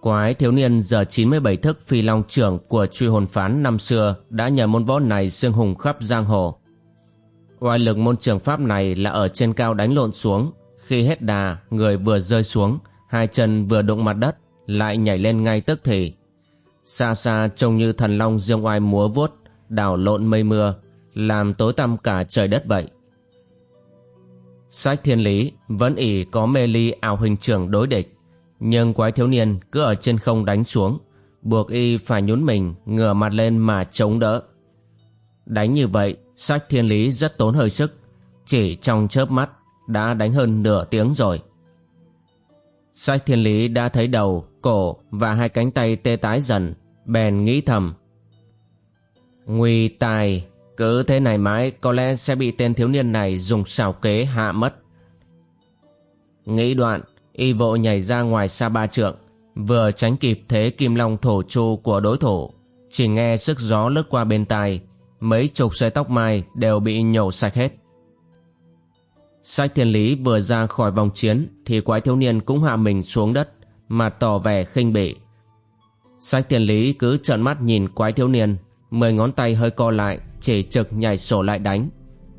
Quái thiếu niên giờ 97 thức phi long trưởng của truy hồn phán năm xưa đã nhờ môn võ này xương hùng khắp giang hồ. Oai lực môn trường pháp này là ở trên cao đánh lộn xuống, khi hết đà, người vừa rơi xuống, hai chân vừa đụng mặt đất, lại nhảy lên ngay tức thì. Xa xa trông như thần long dương oai múa vuốt, đảo lộn mây mưa, làm tối tăm cả trời đất vậy. Sách thiên lý vẫn ỉ có mê ly ảo hình trưởng đối địch, nhưng quái thiếu niên cứ ở trên không đánh xuống, buộc y phải nhún mình ngửa mặt lên mà chống đỡ. Đánh như vậy, sách thiên lý rất tốn hơi sức, chỉ trong chớp mắt đã đánh hơn nửa tiếng rồi. Sách thiên lý đã thấy đầu, cổ và hai cánh tay tê tái dần, bèn nghĩ thầm. Nguy tài, cứ thế này mãi có lẽ sẽ bị tên thiếu niên này dùng xảo kế hạ mất. Nghĩ đoạn, y vội nhảy ra ngoài xa ba trượng, vừa tránh kịp thế kim long thổ chu của đối thủ. Chỉ nghe sức gió lướt qua bên tai, mấy chục sợi tóc mai đều bị nhổ sạch hết. Sách thiên lý vừa ra khỏi vòng chiến thì quái thiếu niên cũng hạ mình xuống đất mà tỏ vẻ khinh bỉ. Sách thiên lý cứ trợn mắt nhìn quái thiếu niên, mười ngón tay hơi co lại, chỉ trực nhảy sổ lại đánh.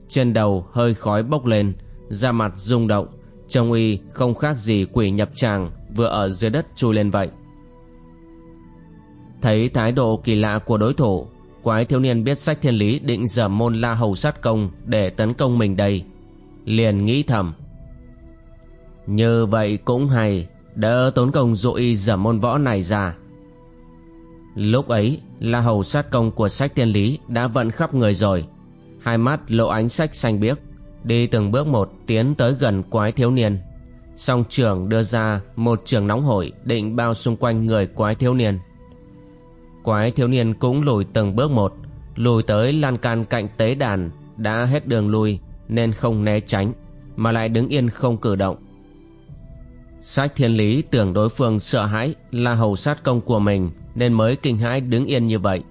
Trên đầu hơi khói bốc lên, da mặt rung động, trông y không khác gì quỷ nhập tràng vừa ở dưới đất chui lên vậy. Thấy thái độ kỳ lạ của đối thủ, quái thiếu niên biết sách thiên lý định dở môn la hầu sát công để tấn công mình đây. Liền nghĩ thầm. Như vậy cũng hay, đỡ tốn công dụ y dở môn võ này ra. Lúc ấy, la hầu sát công của sách thiên lý đã vận khắp người rồi. Hai mắt lộ ánh sách xanh biếc, đi từng bước một tiến tới gần quái thiếu niên. Song trưởng đưa ra một trường nóng hổi định bao xung quanh người quái thiếu niên. Quái thiếu niên cũng lùi từng bước một, lùi tới lan can cạnh tế đàn, đã hết đường lui nên không né tránh, mà lại đứng yên không cử động. Sách thiên lý tưởng đối phương sợ hãi là hầu sát công của mình nên mới kinh hãi đứng yên như vậy.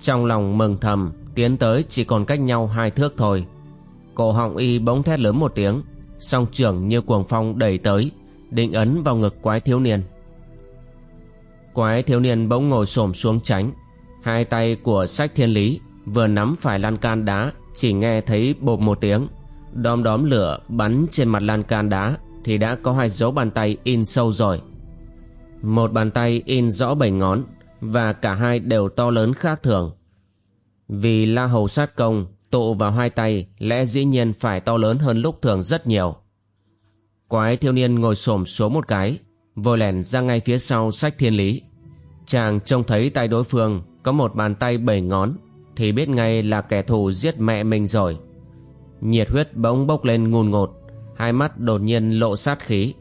Trong lòng mừng thầm, tiến tới chỉ còn cách nhau hai thước thôi. Cổ họng y bỗng thét lớn một tiếng, song trưởng như cuồng phong đẩy tới, định ấn vào ngực quái thiếu niên. Quái thiếu niên bỗng ngồi xổm xuống tránh, hai tay của sách thiên lý vừa nắm phải lan can đá, chỉ nghe thấy bột một tiếng, đom đóm lửa bắn trên mặt lan can đá thì đã có hai dấu bàn tay in sâu rồi. Một bàn tay in rõ bảy ngón và cả hai đều to lớn khác thường. Vì la hầu sát công tụ vào hai tay lẽ dĩ nhiên phải to lớn hơn lúc thường rất nhiều. Quái thiếu niên ngồi xổm xuống một cái, vội lẻn ra ngay phía sau sách thiên lý. Chàng trông thấy tay đối phương có một bàn tay bảy ngón thì biết ngay là kẻ thù giết mẹ mình rồi. Nhiệt huyết bỗng bốc lên ngùn ngột, hai mắt đột nhiên lộ sát khí.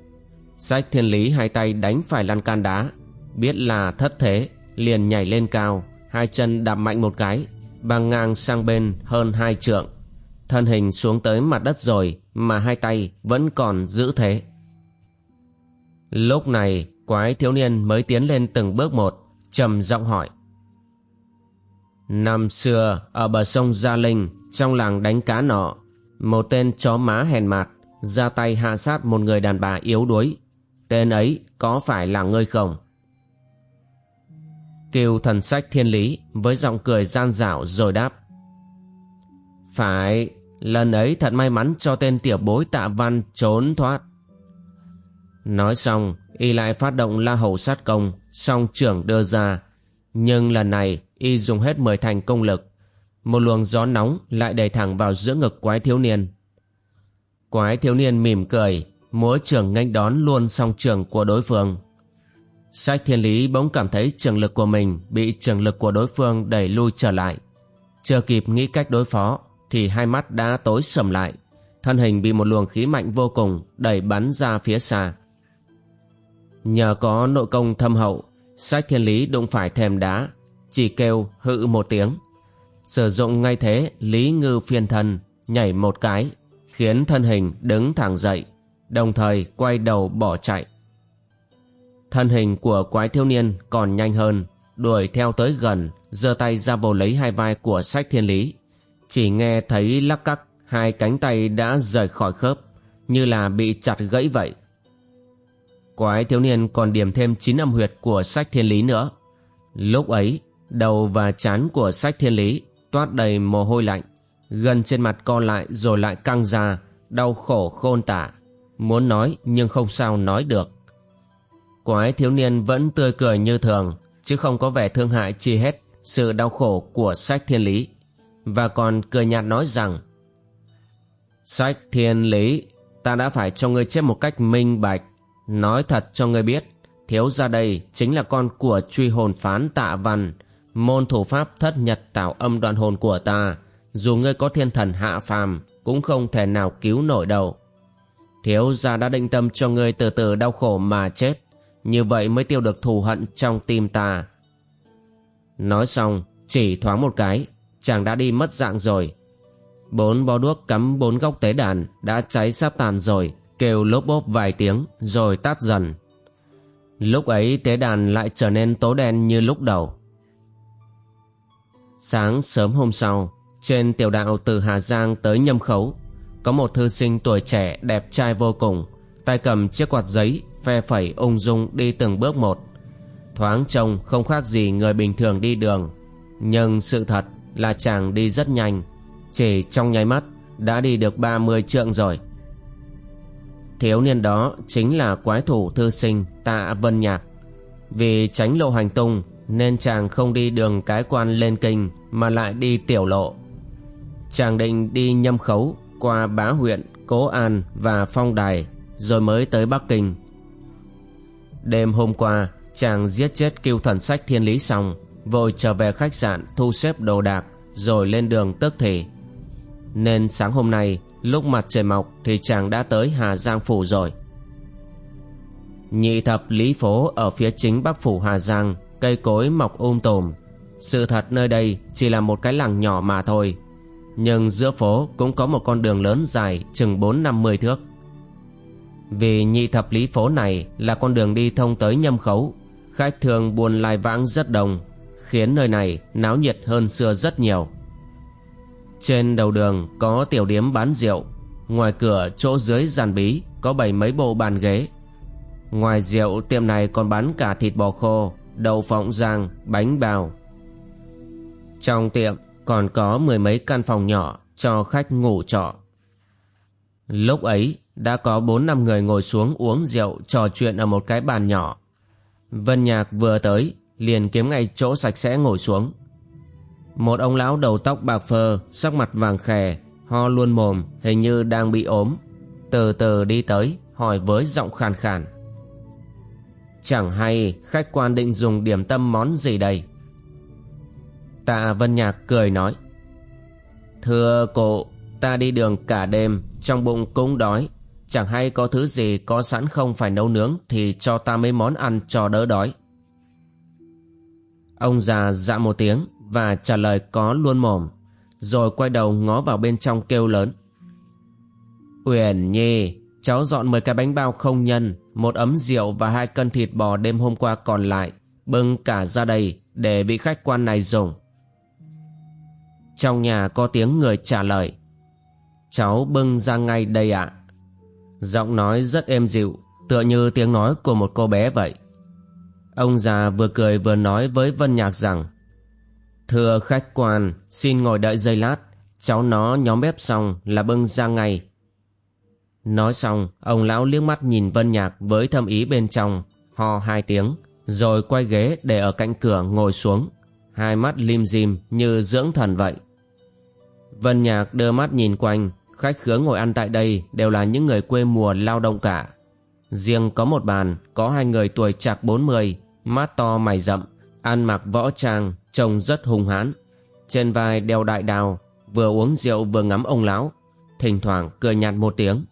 Sách thiên lý hai tay đánh phải lan can đá, biết là thất thế, liền nhảy lên cao, hai chân đạp mạnh một cái, băng ngang sang bên hơn hai trượng. Thân hình xuống tới mặt đất rồi mà hai tay vẫn còn giữ thế. Lúc này quái thiếu niên mới tiến lên từng bước một, trầm giọng hỏi. Năm xưa ở bờ sông Gia Linh trong làng đánh cá nọ, một tên chó má hèn mạt ra tay hạ sát một người đàn bà yếu đuối. Tên ấy có phải là ngươi không? Kiều thần sách thiên lý với giọng cười gian dảo rồi đáp. Phải, lần ấy thật may mắn cho tên tiểu bối tạ văn trốn thoát. Nói xong, y lại phát động la hầu sát công, song trưởng đưa ra. Nhưng lần này, y dùng hết mười thành công lực. Một luồng gió nóng lại đẩy thẳng vào giữa ngực quái thiếu niên. Quái thiếu niên mỉm cười, múa trưởng nghênh đón luôn song trưởng của đối phương. Sách thiên lý bỗng cảm thấy trường lực của mình bị trường lực của đối phương đẩy lui trở lại. Chưa kịp nghĩ cách đối phó thì hai mắt đã tối sầm lại. thân hình bị một luồng khí mạnh vô cùng đẩy bắn ra phía xa. Nhờ có nội công thâm hậu, sách thiên lý đụng phải thềm đá, chỉ kêu hự một tiếng. Sử dụng ngay thế lý ngư phiên thân, nhảy một cái, khiến thân hình đứng thẳng dậy, đồng thời quay đầu bỏ chạy. Thân hình của quái thiếu niên còn nhanh hơn, đuổi theo tới gần, giơ tay ra vồ lấy hai vai của sách thiên lý. Chỉ nghe thấy lắc cắc, hai cánh tay đã rời khỏi khớp, như là bị chặt gãy vậy. Quái thiếu niên còn điểm thêm chín âm huyệt của sách thiên lý nữa. Lúc ấy, đầu và chán của sách thiên lý toát đầy mồ hôi lạnh, gần trên mặt co lại rồi lại căng ra, đau khổ khôn tả. Muốn nói nhưng không sao nói được. Quái thiếu niên vẫn tươi cười như thường, chứ không có vẻ thương hại chi hết sự đau khổ của sách thiên lý. Và còn cười nhạt nói rằng Sách thiên lý, ta đã phải cho ngươi chết một cách minh bạch. Nói thật cho ngươi biết, thiếu ra đây chính là con của truy hồn phán tạ văn, môn thủ pháp thất nhật tạo âm đoạn hồn của ta. Dù ngươi có thiên thần hạ phàm, cũng không thể nào cứu nổi đâu. Thiếu gia đã định tâm cho ngươi từ từ đau khổ mà chết, như vậy mới tiêu được thù hận trong tim ta. Nói xong, chỉ thoáng một cái, chàng đã đi mất dạng rồi. Bốn bó đuốc cắm bốn góc tế đàn đã cháy sắp tàn rồi, kêu lốp bốp vài tiếng rồi tắt dần. Lúc ấy tế đàn lại trở nên tối đen như lúc đầu. Sáng sớm hôm sau, trên tiểu đạo từ Hà Giang tới Nhâm Khấu, có một thư sinh tuổi trẻ đẹp trai vô cùng, tay cầm chiếc quạt giấy, phe phẩy ung dung đi từng bước một. Thoáng trông không khác gì người bình thường đi đường, nhưng sự thật là chàng đi rất nhanh, chỉ trong nháy mắt đã đi được 30 trượng rồi. Thiếu niên đó chính là quái thủ thư sinh Tạ Vân Nhạc. Vì tránh lộ hành tung nên chàng không đi đường cái quan lên kinh mà lại đi tiểu lộ. Chàng định đi nhâm khấu qua bá huyện, cố an và phong đài rồi mới tới Bắc Kinh. Đêm hôm qua, chàng giết chết kiêu thần sách thiên lý xong, vội trở về khách sạn thu xếp đồ đạc, rồi lên đường tức thì. Nên sáng hôm nay, lúc mặt trời mọc thì chàng đã tới Hà Giang Phủ rồi. Nhị thập Lý Phố ở phía chính bắc phủ Hà Giang, cây cối mọc um tùm. Sự thật nơi đây chỉ là một cái làng nhỏ mà thôi. Nhưng giữa phố cũng có một con đường lớn dài chừng bốn năm mươi thước. Vì nhị thập lý phố này là con đường đi thông tới nhâm khấu, khách thường buôn lai vãng rất đông, khiến nơi này náo nhiệt hơn xưa rất nhiều. Trên đầu đường có tiểu điếm bán rượu, ngoài cửa chỗ dưới giàn bí có bảy mấy bộ bàn ghế. Ngoài rượu tiệm này còn bán cả thịt bò khô, đậu phộng rang, bánh bào. Trong tiệm còn có mười mấy căn phòng nhỏ cho khách ngủ trọ. Lúc ấy đã có bốn năm người ngồi xuống uống rượu trò chuyện ở một cái bàn nhỏ. Vân Nhạc vừa tới liền kiếm ngay chỗ sạch sẽ ngồi xuống. Một ông lão đầu tóc bạc phơ, sắc mặt vàng khè, ho luôn mồm, hình như đang bị ốm. Từ từ đi tới, hỏi với giọng khàn khàn. Chẳng hay khách quan định dùng điểm tâm món gì đây? Tạ Vân Nhạc cười nói. Thưa cụ, ta đi đường cả đêm, trong bụng cũng đói. Chẳng hay có thứ gì có sẵn không phải nấu nướng thì cho ta mấy món ăn cho đỡ đói. Ông già dạ một tiếng và trả lời có luôn mồm, rồi quay đầu ngó vào bên trong kêu lớn. Uyển Nhi, cháu dọn 10 cái bánh bao không nhân, một ấm rượu và hai cân thịt bò đêm hôm qua còn lại, bưng cả ra đây để vị khách quan này dùng. Trong nhà có tiếng người trả lời. Cháu bưng ra ngay đây ạ. Giọng nói rất êm dịu, tựa như tiếng nói của một cô bé vậy. Ông già vừa cười vừa nói với Vân Nhạc rằng Thưa khách quan, xin ngồi đợi giây lát, cháu nó nhóm bếp xong là bưng ra ngay. Nói xong, ông lão liếc mắt nhìn Vân Nhạc với thâm ý bên trong, ho hai tiếng, rồi quay ghế để ở cạnh cửa ngồi xuống, hai mắt lim dim như dưỡng thần vậy. Vân Nhạc đưa mắt nhìn quanh, khách khứa ngồi ăn tại đây đều là những người quê mùa lao động cả. Riêng có một bàn, có hai người tuổi chạc 40, mắt to mày rậm, ăn mặc võ trang, trông rất hung hãn. Trên vai đeo đại đào, vừa uống rượu vừa ngắm ông lão. thỉnh thoảng cười nhạt một tiếng.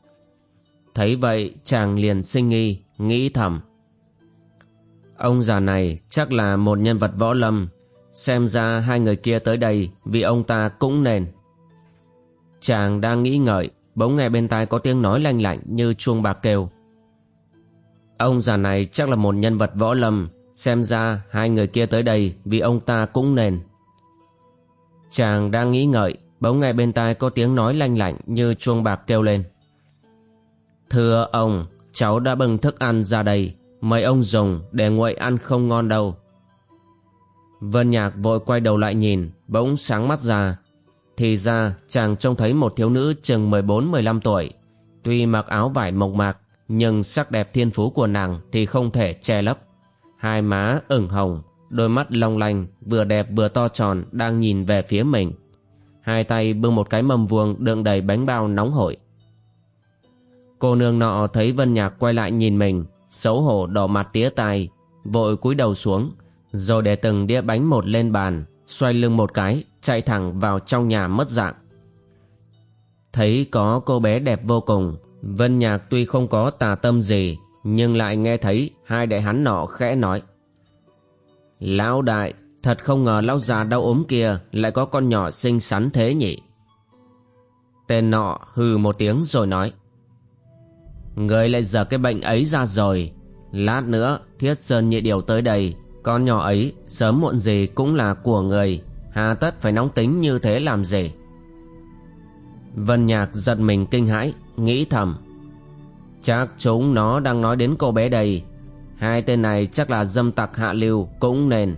Thấy vậy chàng liền sinh nghi, nghĩ thầm. Ông già này chắc là một nhân vật võ lâm, xem ra hai người kia tới đây vì ông ta cũng nền. Chàng đang nghĩ ngợi, bỗng nghe bên tai có tiếng nói lanh lạnh như chuông bạc kêu. Ông già này chắc là một nhân vật võ lâm, xem ra hai người kia tới đây vì ông ta cũng nên. Chàng đang nghĩ ngợi, bỗng nghe bên tai có tiếng nói lanh lạnh như chuông bạc kêu lên. Thưa ông, cháu đã bưng thức ăn ra đây, mời ông dùng để nguội ăn không ngon đâu. Vân Nhạc vội quay đầu lại nhìn, bỗng sáng mắt ra. Thì ra chàng trông thấy một thiếu nữ chừng 14-15 tuổi. Tuy mặc áo vải mộc mạc, nhưng sắc đẹp thiên phú của nàng thì không thể che lấp. Hai má ửng hồng, đôi mắt long lanh, vừa đẹp vừa to tròn đang nhìn về phía mình. Hai tay bưng một cái mâm vuông đựng đầy bánh bao nóng hổi. Cô nương nọ thấy Vân Nhạc quay lại nhìn mình, xấu hổ đỏ mặt tía tai, vội cúi đầu xuống, rồi để từng đĩa bánh một lên bàn, xoay lưng một cái, chạy thẳng vào trong nhà mất dạng. Thấy có cô bé đẹp vô cùng, Vân Nhạc tuy không có tà tâm gì, nhưng lại nghe thấy hai đại hắn nọ khẽ nói. Lão đại, thật không ngờ lão già đau ốm kia lại có con nhỏ xinh xắn thế nhỉ. Tên nọ hừ một tiếng rồi nói. Người lại giờ cái bệnh ấy ra rồi, lát nữa thiết sơn nhị điều tới đây, con nhỏ ấy sớm muộn gì cũng là của người, hà tất phải nóng tính như thế làm gì. Vân Nhạc giật mình kinh hãi, nghĩ thầm. Chắc chúng nó đang nói đến cô bé đây. Hai tên này chắc là dâm tặc hạ lưu cũng nên.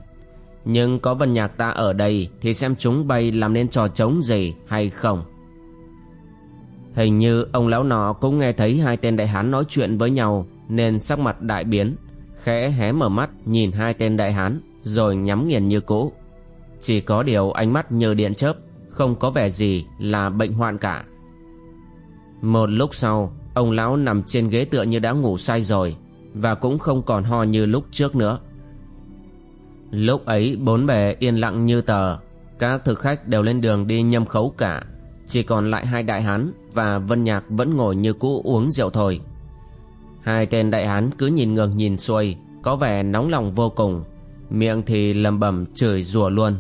Nhưng có Vân Nhạc ta ở đây thì xem chúng bay làm nên trò trống gì hay không. Hình như ông lão nọ cũng nghe thấy hai tên đại hán nói chuyện với nhau nên sắc mặt đại biến, khẽ hé mở mắt nhìn hai tên đại hán rồi nhắm nghiền như cũ. Chỉ có điều ánh mắt như điện chớp, không có vẻ gì là bệnh hoạn cả. Một lúc sau, ông lão nằm trên ghế tựa như đã ngủ say rồi và cũng không còn ho như lúc trước nữa. Lúc ấy bốn bề yên lặng như tờ, các thực khách đều lên đường đi nhâm khấu cả, chỉ còn lại hai đại hán và Vân Nhạc vẫn ngồi như cũ uống rượu thôi. Hai tên đại hán cứ nhìn ngược nhìn xuôi, có vẻ nóng lòng vô cùng, miệng thì lầm bầm chửi rủa luôn.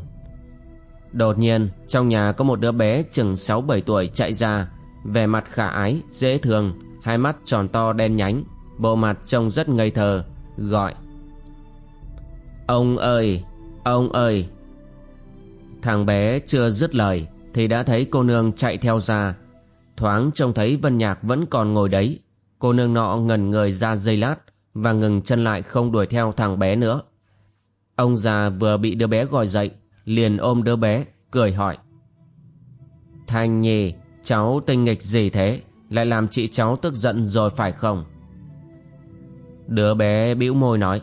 Đột nhiên, trong nhà có một đứa bé chừng 6-7 tuổi chạy ra, vẻ mặt khả ái, dễ thương, hai mắt tròn to đen nhánh, bộ mặt trông rất ngây thơ, gọi. Ông ơi, ông ơi. Thằng bé chưa dứt lời, thì đã thấy cô nương chạy theo ra. Thoáng trông thấy Vân Nhạc vẫn còn ngồi đấy, cô nương nọ ngẩn người ra giây lát và ngừng chân lại không đuổi theo thằng bé nữa. Ông già vừa bị đứa bé gọi dậy, liền ôm đứa bé, cười hỏi. Thanh Nhi, cháu tinh nghịch gì thế, lại làm chị cháu tức giận rồi phải không? Đứa bé bĩu môi nói.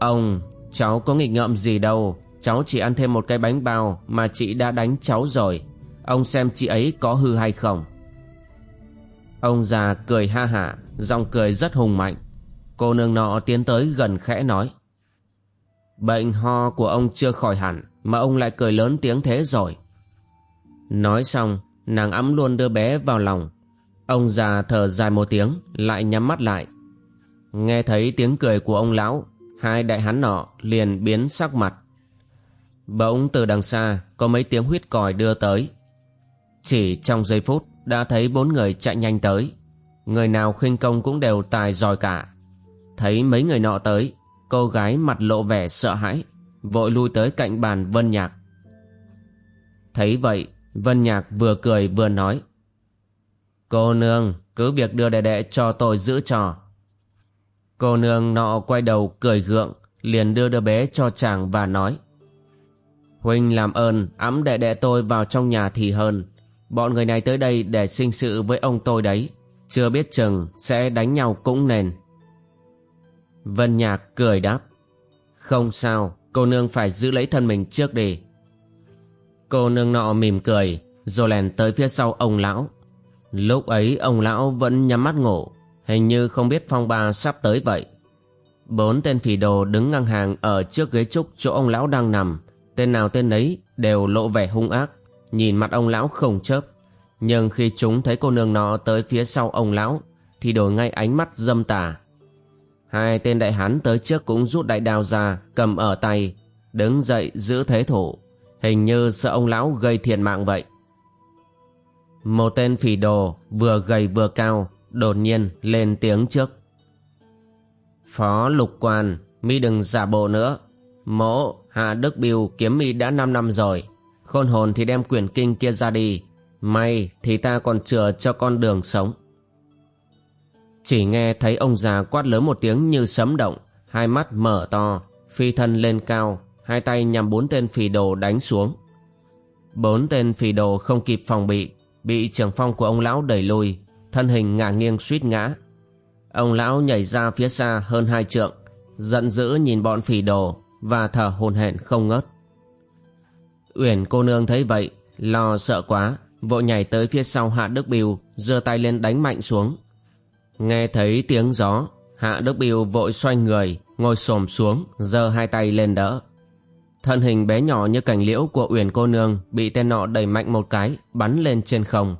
Ông, cháu có nghịch ngợm gì đâu, cháu chỉ ăn thêm một cái bánh bao mà chị đã đánh cháu rồi. Ông xem chị ấy có hư hay không? Ông già cười ha hả, giọng cười rất hùng mạnh. Cô nương nọ tiến tới gần khẽ nói. Bệnh ho của ông chưa khỏi hẳn mà ông lại cười lớn tiếng thế rồi. Nói xong, nàng ấm luôn đưa bé vào lòng. Ông già thở dài một tiếng, lại nhắm mắt lại. Nghe thấy tiếng cười của ông lão, hai đại hán nọ liền biến sắc mặt. Bỗng từ đằng xa có mấy tiếng huyết còi đưa tới. Chỉ trong giây phút đã thấy bốn người chạy nhanh tới. Người nào khinh công cũng đều tài giỏi cả. Thấy mấy người nọ tới, cô gái mặt lộ vẻ sợ hãi, vội lui tới cạnh bàn Vân Nhạc. Thấy vậy, Vân Nhạc vừa cười vừa nói. Cô nương, cứ việc đưa đệ đệ cho tôi giữ trò. Cô nương nọ quay đầu cười gượng, liền đưa đứa bé cho chàng và nói. Huynh làm ơn ấm đệ đệ tôi vào trong nhà thì hơn. Bọn người này tới đây để sinh sự với ông tôi đấy. Chưa biết chừng sẽ đánh nhau cũng nền Vân Nhạc cười đáp. Không sao, cô nương phải giữ lấy thân mình trước đi. Cô nương nọ mỉm cười, rồi lèn tới phía sau ông lão. Lúc ấy ông lão vẫn nhắm mắt ngủ, hình như không biết phong ba sắp tới vậy. Bốn tên phỉ đồ đứng ngang hàng ở trước ghế trúc chỗ ông lão đang nằm, tên nào tên ấy đều lộ vẻ hung ác, nhìn mặt ông lão không chớp, Nhưng khi chúng thấy cô nương nọ tới phía sau ông lão Thì đổi ngay ánh mắt dâm tà Hai tên đại hán tới trước cũng rút đại đao ra, Cầm ở tay, Đứng dậy giữ thế thủ. Hình như sợ ông lão gây thiệt mạng vậy. Một tên phỉ đồ Vừa gầy vừa cao, Đột nhiên lên tiếng trước. Phó lục quan, mi đừng giả bộ nữa. Mỗ, Hạ Đức Biêu kiếm mi đã 5 năm rồi. Khôn hồn thì đem quyển kinh kia ra đi. May thì ta còn chừa cho con đường sống. Chỉ nghe thấy ông già quát lớn một tiếng như sấm động, Hai mắt mở to, Phi thân lên cao, Hai tay nhằm bốn tên phì đồ đánh xuống. Bốn tên phì đồ không kịp phòng bị Bị trường phong của ông lão đẩy lùi, Thân hình ngả nghiêng suýt ngã. Ông lão nhảy ra phía xa hơn hai trượng, Giận dữ nhìn bọn phì đồ Và thở hồn hển không ngớt. Uyển cô nương thấy vậy, Lo sợ quá, Vội nhảy tới phía sau Hạ Đức Biêu giơ tay lên đánh mạnh xuống. Nghe thấy tiếng gió, Hạ Đức Biêu vội xoay người, Ngồi xổm xuống, giơ hai tay lên đỡ. Thân hình bé nhỏ như cành liễu của Uyển cô nương Bị tên nọ đẩy mạnh một cái, Bắn lên trên không.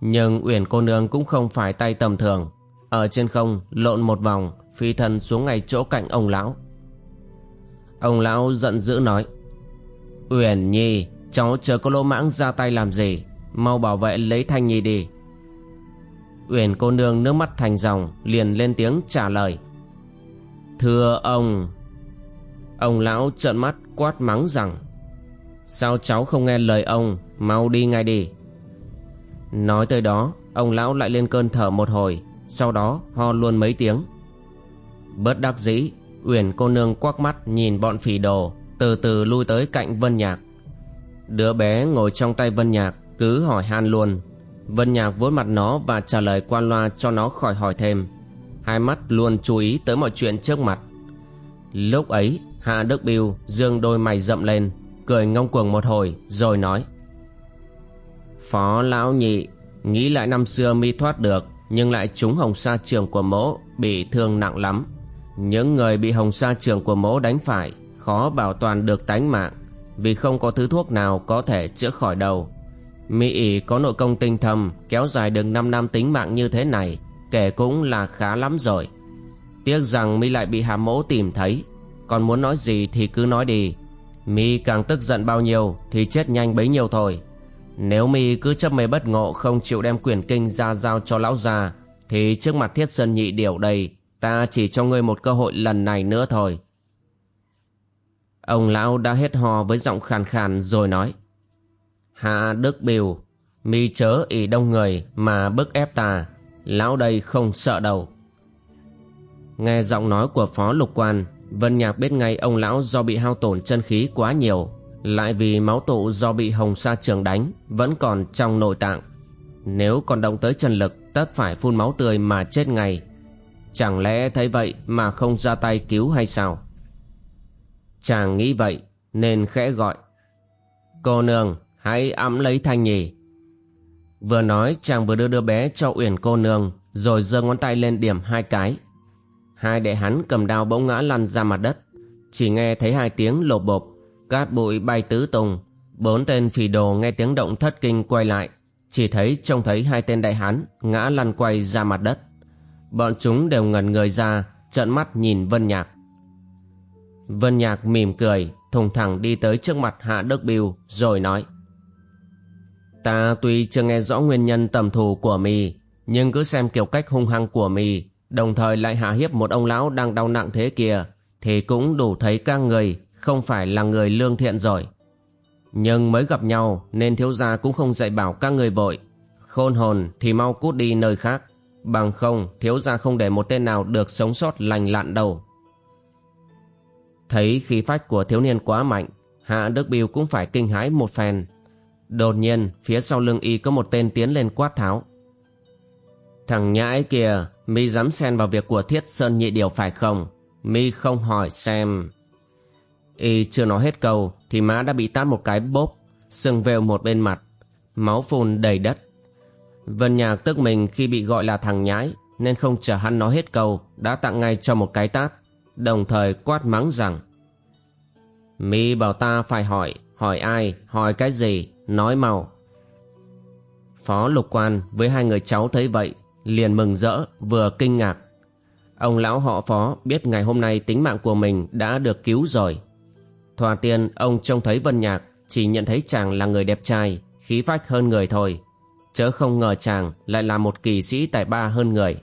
Nhưng Uyển cô nương cũng không phải tay tầm thường. Ở trên không lộn một vòng, Phi thân xuống ngay chỗ cạnh ông lão. Ông lão giận dữ nói, Uyển Nhi, Cháu chờ có lỗ mãng ra tay làm gì. Mau bảo vệ lấy Thanh Nhi đi. Uyển cô nương nước mắt thành dòng, Liền lên tiếng trả lời. Thưa ông Ông lão trợn mắt quát mắng rằng, Sao cháu không nghe lời ông, Mau đi ngay đi. Nói tới đó, Ông lão lại lên cơn thở một hồi, Sau đó ho luôn mấy tiếng. Bớt đắc dĩ, Uyển cô nương quắc mắt nhìn bọn phỉ đồ, Từ từ lui tới cạnh Vân Nhạc. Đứa bé ngồi trong tay Vân Nhạc Cứ hỏi han luôn Vân Nhạc vỗ mặt nó và trả lời qua loa cho nó khỏi hỏi thêm. Hai mắt luôn chú ý tới mọi chuyện trước mặt. Lúc ấy, Hạ Đức Biêu dương đôi mày rậm lên, Cười ngông cuồng một hồi, rồi nói. Phó lão nhị, Nghĩ lại năm xưa mi thoát được, Nhưng lại trúng hồng sa trường của mỗ, Bị thương nặng lắm. Những người bị hồng sa trường của mỗ đánh phải, Khó bảo toàn được tánh mạng, Vì không có thứ thuốc nào có thể chữa khỏi đầu. Mỹ ỉ có nội công tinh thầm Kéo dài được 5 năm tính mạng như thế này, Kể cũng là khá lắm rồi. Tiếc rằng mi lại bị hàm mỗ tìm thấy. Còn muốn nói gì thì cứ nói đi. Mi càng tức giận bao nhiêu Thì chết nhanh bấy nhiêu thôi. Nếu mi cứ chấp mê bất ngộ Không chịu đem quyền kinh ra giao cho lão già Thì trước mặt thiết sơn nhị điểu đây, Ta chỉ cho ngươi một cơ hội lần này nữa thôi. Ông lão đã hết hò với giọng khàn khàn rồi nói. Hạ Đức biểu Mi chớ ỷ đông người mà bức ép ta, Lão đây không sợ đâu. Nghe giọng nói của phó lục quan, Vân Nhạc biết ngay ông lão do bị hao tổn chân khí quá nhiều, Lại vì máu tụ do bị hồng sa trường đánh, Vẫn còn trong nội tạng. Nếu còn động tới chân lực, Tất phải phun máu tươi mà chết ngay. Chẳng lẽ thấy vậy mà không ra tay cứu hay sao? Chàng nghĩ vậy, Nên khẽ gọi. Cô nương hãy ẵm lấy thanh nhì. Vừa nói, chàng vừa đưa đứa bé cho Uyển cô nương, Rồi giơ ngón tay lên điểm hai cái. Hai đệ hắn cầm đao bỗng ngã lăn ra mặt đất. Chỉ nghe thấy hai tiếng lột bộp, Cát bụi bay tứ tung. Bốn tên phì đồ nghe tiếng động thất kinh quay lại. Chỉ thấy trông thấy hai tên đại hán Ngã lăn quay ra mặt đất. Bọn chúng đều ngẩn người ra, Trợn mắt nhìn Vân Nhạc. Vân Nhạc mỉm cười, Thùng thẳng đi tới trước mặt Hạ Đức Biêu Rồi nói. Ta tuy chưa nghe rõ nguyên nhân tầm thù của mi Nhưng cứ xem kiểu cách hung hăng của mi Đồng thời lại hạ hiếp một ông lão đang đau nặng thế kia, Thì cũng đủ thấy các người Không phải là người lương thiện rồi. Nhưng mới gặp nhau, Nên thiếu gia cũng không dạy bảo các người vội. Khôn hồn thì mau cút đi nơi khác, Bằng không thiếu gia không để một tên nào được sống sót lành lặn đâu. Thấy khí phách của thiếu niên quá mạnh, Hạ Đức Biêu cũng phải kinh hãi một phen. Đột nhiên, phía sau lưng y có một tên tiến lên quát tháo. Thằng nhãi kìa mi dám xen vào việc của thiết sơn nhị điều phải không? Mi không hỏi xem. Y chưa nói hết câu, thì má đã bị tát một cái bốp, sưng vêu một bên mặt, máu phun đầy đất. Vân nhạc tức mình khi bị gọi là thằng nhãi, nên không chờ hắn nói hết câu, đã tặng ngay cho một cái tát, đồng thời quát mắng rằng, mi bảo ta phải hỏi hỏi ai, hỏi cái gì? Nói mau Phó lục quan với hai người cháu thấy vậy liền mừng rỡ vừa kinh ngạc. Ông lão họ phó biết ngày hôm nay tính mạng của mình đã được cứu rồi. thoa tiên ông trông thấy Vân Nhạc chỉ nhận thấy chàng là người đẹp trai, khí phách hơn người thôi. Chớ không ngờ chàng lại là một kỳ sĩ tài ba hơn người.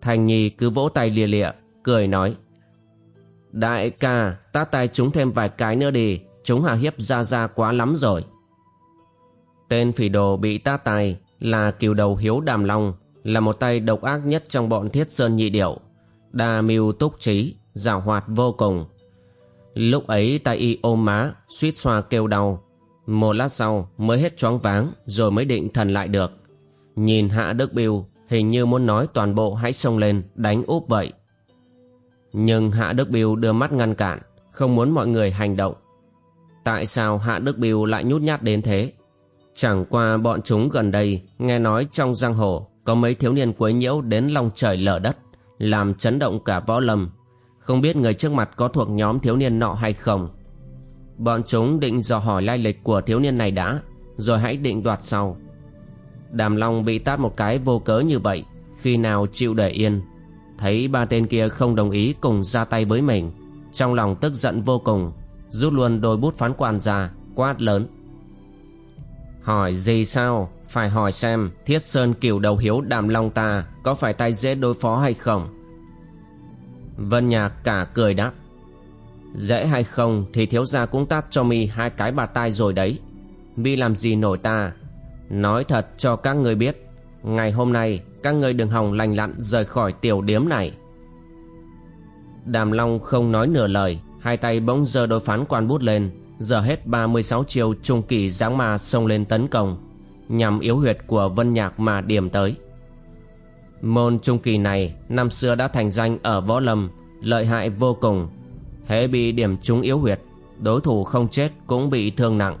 Thành Nhi cứ vỗ tay lia lịa, cười nói. Đại ca, ta tay chúng thêm vài cái nữa đi, chúng hà hiếp ra ra quá lắm rồi. Tên phỉ đồ bị ta tài là kiều đầu hiếu đàm long, là một tay độc ác nhất trong bọn thiết sơn nhị điệu. Đa mưu túc trí, giảo hoạt vô cùng. Lúc ấy tay y ôm má, suýt xoa kêu đau. Một lát sau mới hết choáng váng rồi mới định thần lại được. Nhìn Hạ Đức Biêu hình như muốn nói toàn bộ hãy xông lên đánh úp vậy. Nhưng Hạ Đức Biêu đưa mắt ngăn cản, không muốn mọi người hành động. Tại sao Hạ Đức Biêu lại nhút nhát đến thế? Chẳng qua bọn chúng gần đây nghe nói trong giang hồ có mấy thiếu niên quấy nhiễu đến lòng trời lở đất, làm chấn động cả võ lâm. Không biết người trước mặt có thuộc nhóm thiếu niên nọ hay không. Bọn chúng định dò hỏi lai lịch của thiếu niên này đã, rồi hãy định đoạt sau. Đàm Long bị tát một cái vô cớ như vậy, khi nào chịu để yên. Thấy ba tên kia không đồng ý cùng ra tay với mình, trong lòng tức giận vô cùng, rút luôn đôi bút phán quan ra, quát lớn. Hỏi gì sao? Phải hỏi xem Thiết Sơn cửu đầu hiếu đàm long ta có phải tay dễ đối phó hay không? Vân Nhạc cả cười đáp. Dễ hay không thì thiếu gia cũng tát cho mi hai cái bà tai rồi đấy. Mi làm gì nổi ta? Nói thật cho các người biết. Ngày hôm nay các người đừng hòng lành lặn rời khỏi tiểu điếm này. Đàm Long không nói nửa lời, hai tay bỗng giơ đôi phán quan bút lên, giờ hết 36 chiêu trung kỳ giáng ma xông lên tấn công, nhằm yếu huyệt của Vân Nhạc mà điểm tới. Môn trung kỳ này năm xưa đã thành danh ở võ lâm, lợi hại vô cùng. Hễ bị điểm trúng yếu huyệt, đối thủ không chết cũng bị thương nặng.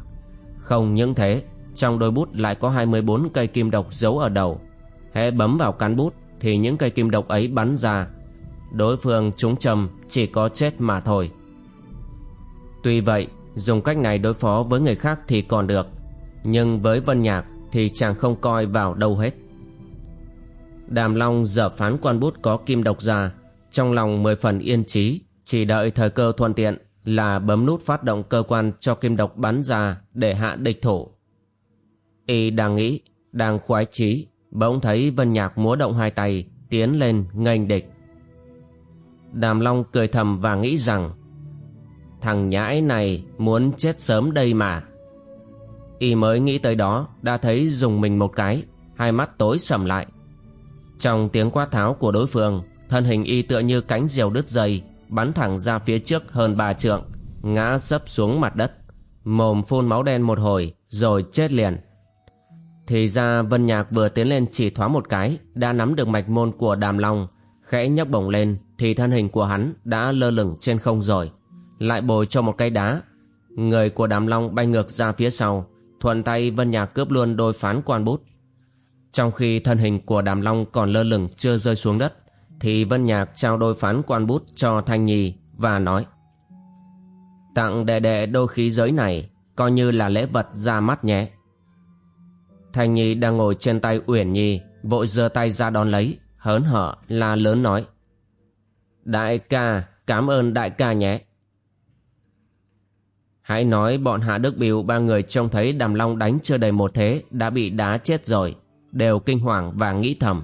Không những thế, trong đôi bút lại có 24 cây kim độc giấu ở đầu. Hễ bấm vào cán bút thì những cây kim độc ấy bắn ra. Đối phương trúng trầm chỉ có chết mà thôi. Tuy vậy, dùng cách này đối phó với người khác thì còn được, nhưng với Vân Nhạc thì chàng không coi vào đâu hết. Đàm Long dở phán quan bút có kim độc ra, trong lòng mười phần yên trí, chỉ đợi thời cơ thuận tiện là bấm nút phát động cơ quan cho kim độc bắn ra để hạ địch thủ. Y đang nghĩ, đang khoái trí, bỗng thấy Vân Nhạc múa động hai tay, tiến lên nghênh địch. Đàm Long cười thầm và nghĩ rằng Thằng nhãi này muốn chết sớm đây mà. Y mới nghĩ tới đó đã thấy dùng mình một cái, hai mắt tối sầm lại. Trong tiếng quát tháo của đối phương, thân hình y tựa như cánh diều đứt dây, bắn thẳng ra phía trước hơn ba trượng, ngã sấp xuống mặt đất, mồm phun máu đen một hồi rồi chết liền. Thì ra Vân Nhạc vừa tiến lên chỉ thoáng một cái đã nắm được mạch môn của Đàm Long, khẽ nhấc bổng lên thì thân hình của hắn đã lơ lửng trên không rồi lại bồi cho một cây đá. Người của đàm long bay ngược ra phía sau, thuận tay Vân Nhạc cướp luôn đôi phán quan bút. Trong khi thân hình của đàm long còn lơ lửng chưa rơi xuống đất, thì Vân Nhạc trao đôi phán quan bút cho Thanh Nhi và nói Tặng đệ đệ đôi khí giới này, coi như là lễ vật ra mắt nhé. Thanh Nhi đang ngồi trên tay Uyển Nhi, vội giơ tay ra đón lấy, hớn hở la lớn nói. Đại ca, cảm ơn đại ca nhé. Hãy nói bọn Hạ Đức biểu ba người trông thấy Đàm Long đánh chưa đầy một thế đã bị đá chết rồi, đều kinh hoàng và nghĩ thầm.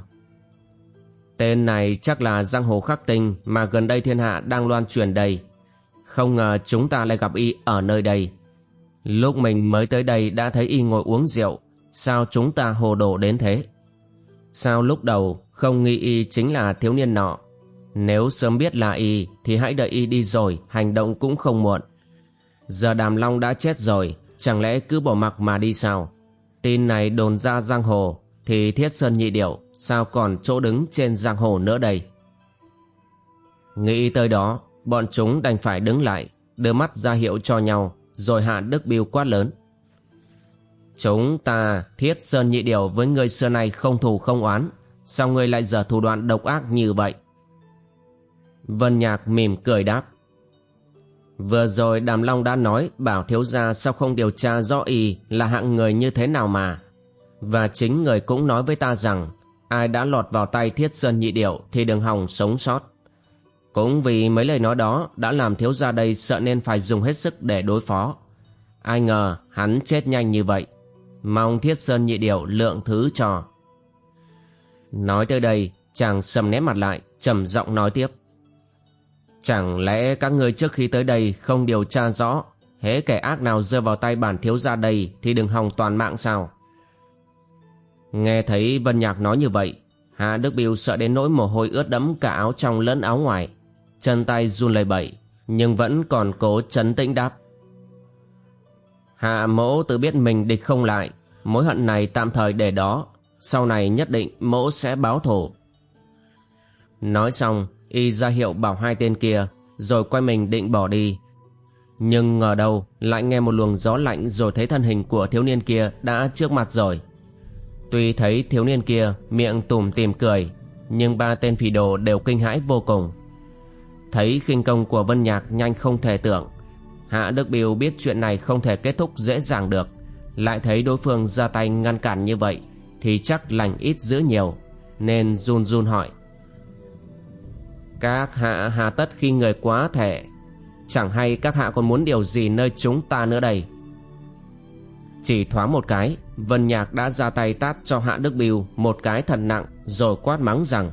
Tên này chắc là giang hồ khắc tinh mà gần đây thiên hạ đang loan truyền đây. Không ngờ chúng ta lại gặp y ở nơi đây. Lúc mình mới tới đây đã thấy y ngồi uống rượu, sao chúng ta hồ đồ đến thế? Sao lúc đầu không nghĩ y chính là thiếu niên nọ? Nếu sớm biết là y thì hãy đợi y đi rồi, hành động cũng không muộn. Giờ Đàm Long đã chết rồi, chẳng lẽ cứ bỏ mặc mà đi sao? Tin này đồn ra giang hồ, thì thiết sơn nhị điệu sao còn chỗ đứng trên giang hồ nữa đây? Nghĩ tới đó, bọn chúng đành phải đứng lại, đưa mắt ra hiệu cho nhau, rồi hạ Đức Biêu quát lớn. Chúng ta thiết sơn nhị điều với người xưa này không thù không oán, sao ngươi lại dở thủ đoạn độc ác như vậy? Vân Nhạc mỉm cười đáp. Vừa rồi Đàm Long đã nói bảo thiếu gia sao không điều tra rõ y là hạng người như thế nào mà. Và chính người cũng nói với ta rằng ai đã lọt vào tay thiết sơn nhị điệu thì đừng hòng sống sót. Cũng vì mấy lời nói đó đã làm thiếu gia đây sợ nên phải dùng hết sức để đối phó. Ai ngờ hắn chết nhanh như vậy. Mong thiết sơn nhị điệu lượng thứ cho. Nói tới đây, chàng sầm nét mặt lại, trầm giọng nói tiếp. Chẳng lẽ các người trước khi tới đây không điều tra rõ? Hễ kẻ ác nào rơi vào tay bản thiếu gia đây Thì đừng hòng toàn mạng sao? Nghe thấy Vân Nhạc nói như vậy, Hạ Đức Biêu sợ đến nỗi mồ hôi ướt đẫm cả áo trong lẫn áo ngoài. Chân tay run lẩy bẩy, Nhưng vẫn còn cố chấn tĩnh đáp. Hạ mỗ tự biết mình địch không lại, Mối hận này tạm thời để đó, Sau này nhất định mỗ sẽ báo thù. Nói xong y ra hiệu bảo hai tên kia, rồi quay mình định bỏ đi. Nhưng ngờ đâu, lại nghe một luồng gió lạnh rồi thấy thân hình của thiếu niên kia đã trước mặt rồi. Tuy thấy thiếu niên kia miệng tủm tìm cười, nhưng ba tên phỉ đồ đều kinh hãi vô cùng. Thấy khinh công của vân nhạc nhanh không thể tưởng, hạ đức biêu biết chuyện này không thể kết thúc dễ dàng được. Lại thấy đối phương ra tay ngăn cản như vậy, thì chắc lành ít giữ nhiều, nên run run hỏi các hạ hà tất khi người quá thể Chẳng hay các hạ còn muốn điều gì nơi chúng ta nữa đây? Chỉ thoáng một cái, Vân Nhạc đã ra tay tát cho Hạ Đức Biêu Một cái thật nặng, Rồi quát mắng rằng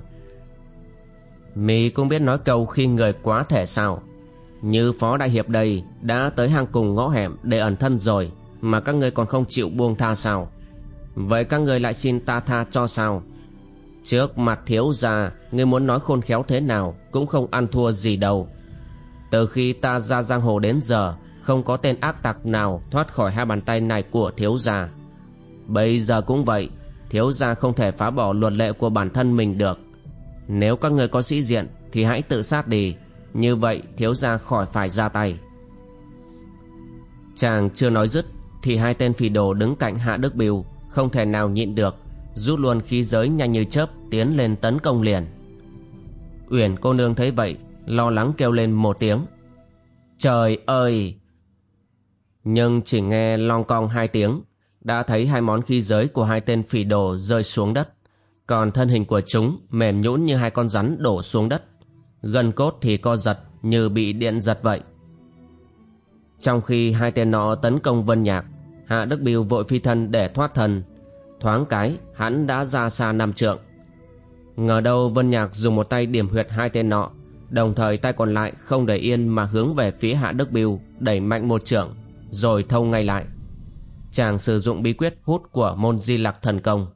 Mi cũng biết nói câu khi người quá thể sao? Như Phó Đại Hiệp đây Đã tới hang cùng ngõ hẻm để ẩn thân rồi, Mà các ngươi còn không chịu buông tha sao? Vậy các ngươi lại xin ta tha cho sao? Trước mặt thiếu gia, Ngươi muốn nói khôn khéo thế nào Cũng không ăn thua gì đâu. Từ khi ta ra giang hồ đến giờ, Không có tên ác tặc nào Thoát khỏi hai bàn tay này của thiếu gia. Bây giờ cũng vậy, Thiếu gia không thể phá bỏ luật lệ của bản thân mình được. Nếu các người có sĩ diện, Thì hãy tự sát đi. Như vậy, thiếu gia khỏi phải ra tay. Chàng chưa nói dứt, Thì hai tên phỉ đồ đứng cạnh Hạ Đức Biêu Không thể nào nhịn được rút luôn khí giới nhanh như chớp, tiến lên tấn công liền. Uyển cô nương thấy vậy, lo lắng kêu lên một tiếng. Trời ơi! Nhưng chỉ nghe long cong hai tiếng, đã thấy hai món khí giới của hai tên phỉ đồ rơi xuống đất. Còn thân hình của chúng mềm nhũn như hai con rắn đổ xuống đất. Gần cốt thì co giật như bị điện giật vậy. Trong khi hai tên nọ tấn công vân nhạc, hạ đức biêu vội phi thân để thoát thân. Thoáng cái, hắn đã ra xa năm trượng. Ngờ đâu Vân Nhạc dùng một tay điểm huyệt hai tên nọ, Đồng thời tay còn lại không để yên mà hướng về phía Hạ Đức Biêu, Đẩy mạnh một trượng, Rồi thông ngay lại. Chàng sử dụng bí quyết hút của môn di lạc thần công.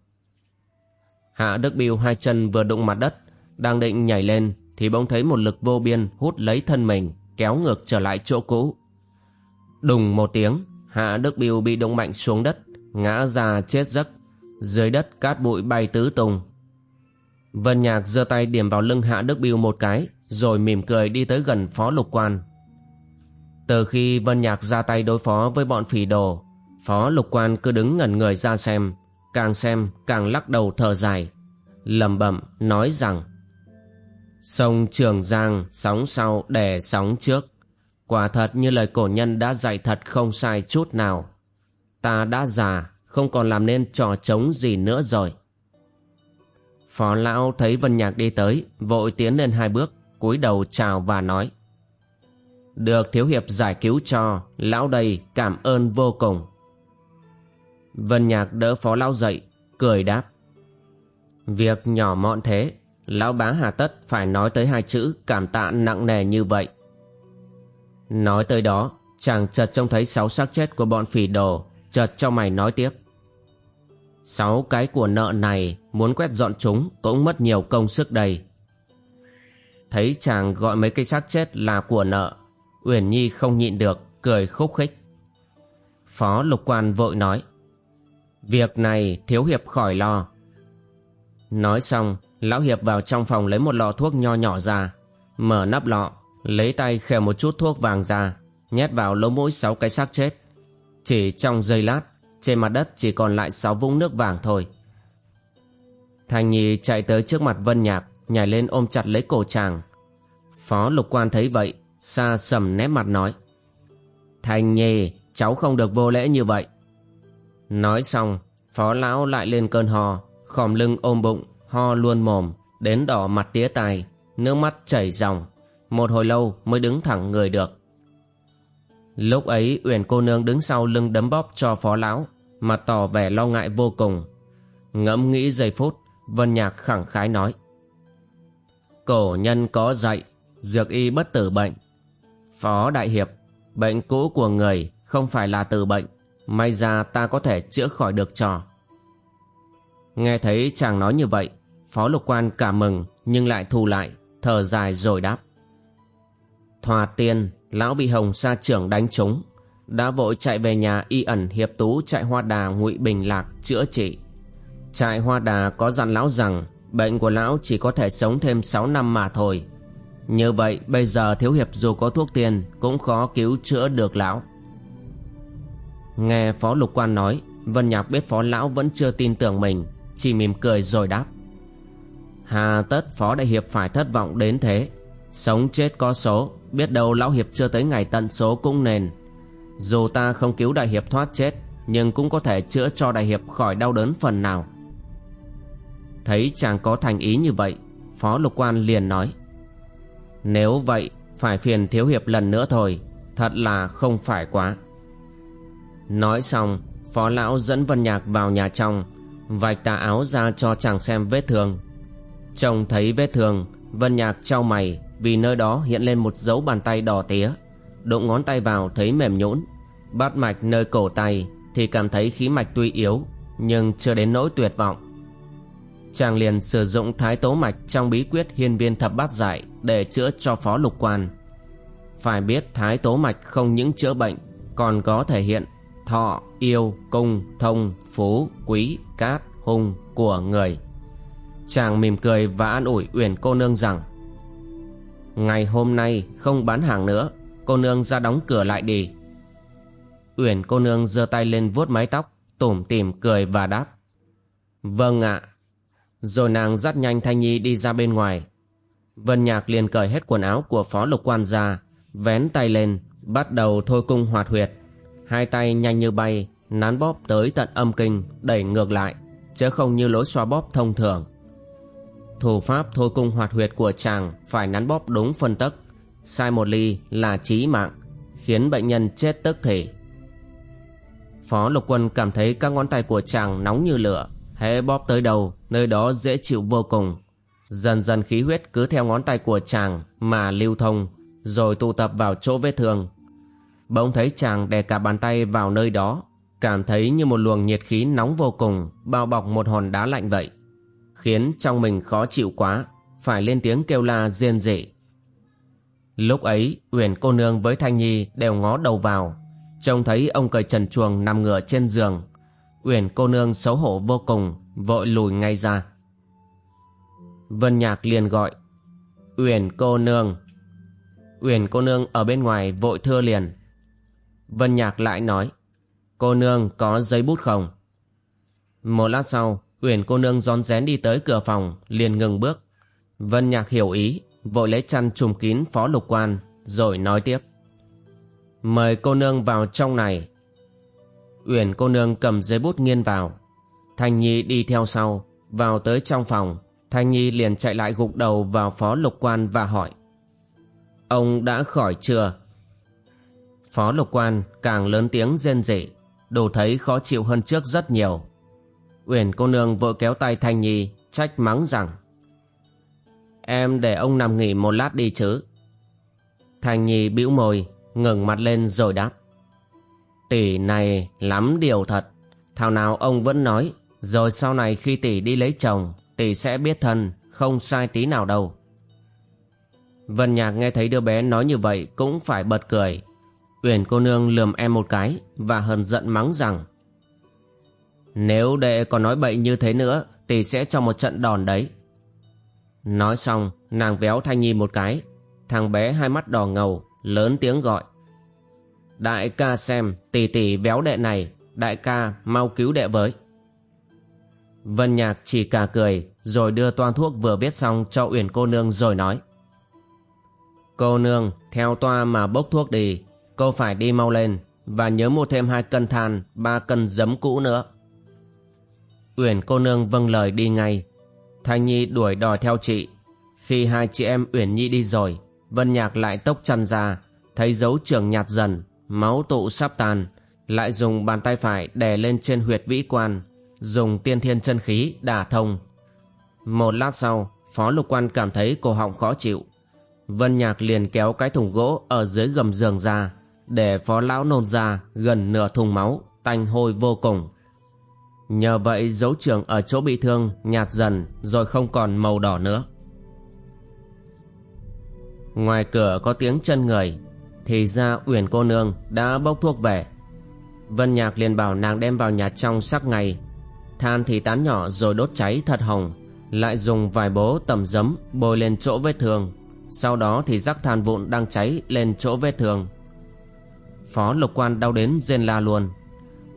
Hạ Đức Biêu hai chân vừa đụng mặt đất, Đang định nhảy lên Thì bỗng thấy một lực vô biên hút lấy thân mình, Kéo ngược trở lại chỗ cũ. Đùng một tiếng, Hạ Đức Biêu bị đụng mạnh xuống đất, Ngã ra chết giấc dưới đất cát bụi bay tứ tung Vân Nhạc giơ tay điểm vào lưng Hạ Đức Biêu một cái, Rồi mỉm cười đi tới gần Phó Lục Quan. Từ khi Vân Nhạc ra tay đối phó với bọn phỉ đồ, Phó Lục Quan cứ đứng ngẩn người ra xem, Càng xem càng lắc đầu thở dài, lẩm bẩm nói rằng, Sông Trường Giang sóng sau đè sóng trước. Quả thật như lời cổ nhân đã dạy thật không sai chút nào. Ta đã già không còn làm nên trò trống gì nữa rồi. Phó lão thấy vân nhạc đi tới, vội tiến lên hai bước, cúi đầu chào và nói, được thiếu hiệp giải cứu cho, lão đây cảm ơn vô cùng. Vân nhạc đỡ phó lão dậy, cười đáp, việc nhỏ mọn thế, lão bá hà tất phải nói tới hai chữ cảm tạ nặng nề như vậy. Nói tới đó, chàng chợt trông thấy sáu xác chết của bọn phỉ đồ, chợt cho mày nói tiếp Sáu cái của nợ này muốn quét dọn chúng cũng mất nhiều công sức đây. Thấy chàng gọi mấy cây xác chết là của nợ, Uyển Nhi không nhịn được, cười khúc khích. Phó lục quan vội nói, Việc này thiếu hiệp khỏi lo. Nói xong, lão hiệp vào trong phòng lấy một lọ thuốc nho nhỏ ra, mở nắp lọ, lấy tay khều một chút thuốc vàng ra, nhét vào lỗ mũi sáu cái xác chết. Chỉ trong giây lát, trên mặt đất chỉ còn lại sáu vũng nước vàng thôi. Thanh Nhi chạy tới trước mặt Vân Nhạc, Nhảy lên ôm chặt lấy cổ chàng. Phó lục quan thấy vậy, Xa sầm nét mặt nói, Thanh Nhi, Cháu không được vô lễ như vậy. Nói xong, Phó lão lại lên cơn ho Khòm lưng ôm bụng, Ho luôn mồm, Đến đỏ mặt tía tai, Nước mắt chảy ròng Một hồi lâu mới đứng thẳng người được. Lúc ấy Uyển cô nương đứng sau lưng đấm bóp cho phó lão. Mà tỏ vẻ lo ngại vô cùng. Ngẫm nghĩ giây phút, Vân Nhạc khẳng khái nói. Cổ nhân có dạy, Dược y bất tử bệnh. Phó Đại Hiệp, Bệnh cũ của người không phải là từ bệnh, May ra ta có thể chữa khỏi được trò Nghe thấy chàng nói như vậy, Phó lục quan cảm mừng Nhưng lại thù lại, Thở dài rồi đáp. Thòa tiên, Lão bị hồng sa trưởng đánh trúng. Đã vội chạy về nhà y ẩn hiệp tú Trại hoa đà ngụy Bình Lạc chữa trị. Trại hoa đà có dặn lão rằng, Bệnh của lão chỉ có thể sống thêm 6 năm mà thôi. Như vậy, bây giờ thiếu hiệp dù có thuốc tiền Cũng khó cứu chữa được lão. Nghe phó lục quan nói, Vân Nhạc biết phó lão vẫn chưa tin tưởng mình, Chỉ mỉm cười rồi đáp. Hà tất phó đại hiệp phải thất vọng đến thế. Sống chết có số, Biết đâu lão hiệp chưa tới ngày tận số cũng nên. Dù ta không cứu đại hiệp thoát chết, Nhưng cũng có thể chữa cho đại hiệp khỏi đau đớn phần nào. Thấy chàng có thành ý như vậy, Phó lục quan liền nói, Nếu vậy, Phải phiền thiếu hiệp lần nữa thôi, Thật là không phải quá. Nói xong, Phó lão dẫn Vân Nhạc vào nhà trong, Vạch tà áo ra cho chàng xem vết thương. Trông thấy vết thương, Vân Nhạc trao mày Vì nơi đó hiện lên một dấu bàn tay đỏ tía. Đụng ngón tay vào thấy mềm nhũn. Bắt mạch nơi cổ tay Thì cảm thấy khí mạch tuy yếu Nhưng chưa đến nỗi tuyệt vọng. Chàng liền sử dụng thái tố mạch Trong bí quyết hiên viên thập bát giải Để chữa cho phó lục quan. Phải biết thái tố mạch không những chữa bệnh Còn có thể hiện thọ, yêu, cung, thông, phú, quý, cát, hung của người. Chàng mỉm cười và an ủi Uyển cô nương rằng Ngày hôm nay không bán hàng nữa, cô nương ra đóng cửa lại đi. Uyển cô nương giơ tay lên vuốt mái tóc, tủm tỉm cười và đáp. Vâng ạ. Rồi nàng dắt nhanh Thanh Nhi đi ra bên ngoài. Vân Nhạc liền cởi hết quần áo của phó lục quan ra, vén tay lên, bắt đầu thôi cung hoạt huyệt Hai tay nhanh như bay Nán bóp tới tận âm kinh Đẩy ngược lại Chứ không như lối xoa bóp thông thường Thủ pháp thôi cung hoạt huyệt của chàng Phải nắn bóp đúng phân tấc Sai một ly là chí mạng, Khiến bệnh nhân chết tức thì. Phó lục quân cảm thấy các ngón tay của chàng nóng như lửa, Hễ bóp tới đầu, Nơi đó dễ chịu vô cùng. Dần dần khí huyết cứ theo ngón tay của chàng Mà lưu thông, Rồi tụ tập vào chỗ vết thương. Bỗng thấy chàng đè cả bàn tay vào nơi đó, Cảm thấy như một luồng nhiệt khí nóng vô cùng Bao bọc một hòn đá lạnh vậy, Khiến trong mình khó chịu quá, Phải lên tiếng kêu la rên rỉ. Lúc ấy, Uyển cô nương với Thanh Nhi đều ngó đầu vào. Trông thấy ông cởi trần chuồng nằm ngửa trên giường. Uyển cô nương xấu hổ vô cùng, Vội lùi ngay ra. Vân Nhạc liền gọi, Uyển cô nương. Uyển cô nương ở bên ngoài vội thưa liền. Vân Nhạc lại nói, Cô nương có giấy bút không? Một lát sau, Uyển cô nương rón rén đi tới cửa phòng, liền ngừng bước. Vân Nhạc hiểu ý Vội lấy chăn trùm kín phó lục quan, Rồi nói tiếp. Mời cô nương vào trong này. Uyển cô nương cầm giấy bút nghiên vào. Thanh Nhi đi theo sau, Vào tới trong phòng. Thanh Nhi liền chạy lại gục đầu vào phó lục quan và hỏi. Ông đã khỏi chưa? Phó lục quan càng lớn tiếng rên rỉ, đồ thấy khó chịu hơn trước rất nhiều. Uyển cô nương vội kéo tay Thanh Nhi, Trách mắng rằng Em để ông nằm nghỉ một lát đi chứ. Thành Nhi bĩu môi, ngẩng mặt lên rồi đáp. Tỷ này lắm điều thật. Thảo nào ông vẫn nói, Rồi sau này khi tỷ đi lấy chồng, Tỷ sẽ biết thân, Không sai tí nào đâu. Vân Nhạc nghe thấy đứa bé nói như vậy Cũng phải bật cười. Uyển cô nương lườm em một cái và hờn giận mắng rằng, Nếu đệ còn nói bậy như thế nữa, tỷ sẽ cho một trận đòn đấy. Nói xong, nàng véo Thanh Nhi một cái. Thằng bé hai mắt đỏ ngầu, lớn tiếng gọi. Đại ca xem, tỷ tỷ véo đệ này, đại ca mau cứu đệ với. Vân Nhạc chỉ cả cười, rồi đưa toan thuốc vừa viết xong cho Uyển cô nương rồi nói. Cô nương, theo toa mà bốc thuốc đi, Cô phải đi mau lên Và nhớ mua thêm hai cân than, Ba cân giấm cũ nữa. Uyển cô nương vâng lời đi ngay Thanh Nhi đuổi đòi theo chị. Khi hai chị em Uyển Nhi đi rồi, Vân Nhạc lại tốc chăn ra, Thấy dấu trường nhạt dần, Máu tụ sắp tan Lại dùng bàn tay phải đè lên trên huyệt vĩ quan, Dùng tiên thiên chân khí đả thông. Một lát sau, Phó lục quan cảm thấy cổ họng khó chịu. Vân Nhạc liền kéo cái thùng gỗ Ở dưới gầm giường ra, Để phó lão nôn ra gần nửa thùng máu, Tanh hôi vô cùng. Nhờ vậy, dấu trường ở chỗ bị thương nhạt dần rồi không còn màu đỏ nữa. Ngoài cửa có tiếng chân người, thì ra Uyển cô nương đã bốc thuốc về. Vân Nhạc liền bảo nàng đem vào nhà trong sắc ngày. Than thì tán nhỏ rồi đốt cháy thật hồng, lại dùng vài bố tẩm giấm bôi lên chỗ vết thương sau đó thì rắc than vụn đang cháy lên chỗ vết thương phó lục quan đau đến rên la luôn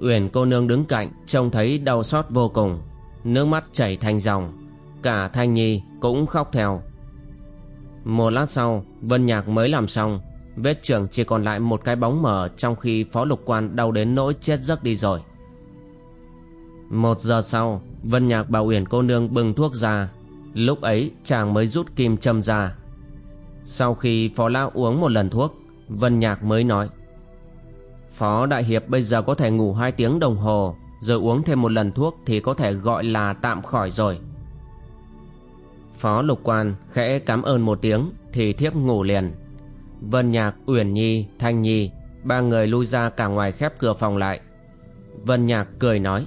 Uyển cô nương đứng cạnh, trông thấy đau xót vô cùng. Nước mắt chảy thành dòng. Cả Thanh Nhi cũng khóc theo. Một lát sau, Vân Nhạc mới làm xong. Vết trường chỉ còn lại một cái bóng mờ Trong khi Phó Lục Quan đau đến nỗi chết giấc đi rồi. Một giờ sau, Vân Nhạc bảo Uyển cô nương bưng thuốc ra. Lúc ấy, chàng mới rút kim châm ra. Sau khi Phó Lão uống một lần thuốc, Vân Nhạc mới nói Phó Đại Hiệp bây giờ có thể ngủ 2 tiếng đồng hồ Rồi uống thêm một lần thuốc Thì có thể gọi là tạm khỏi rồi. Phó Lục Quan khẽ cảm ơn một tiếng Thì thiếp ngủ liền. Vân Nhạc, Uyển Nhi, Thanh Nhi Ba người lui ra cả ngoài khép cửa phòng lại. Vân Nhạc cười nói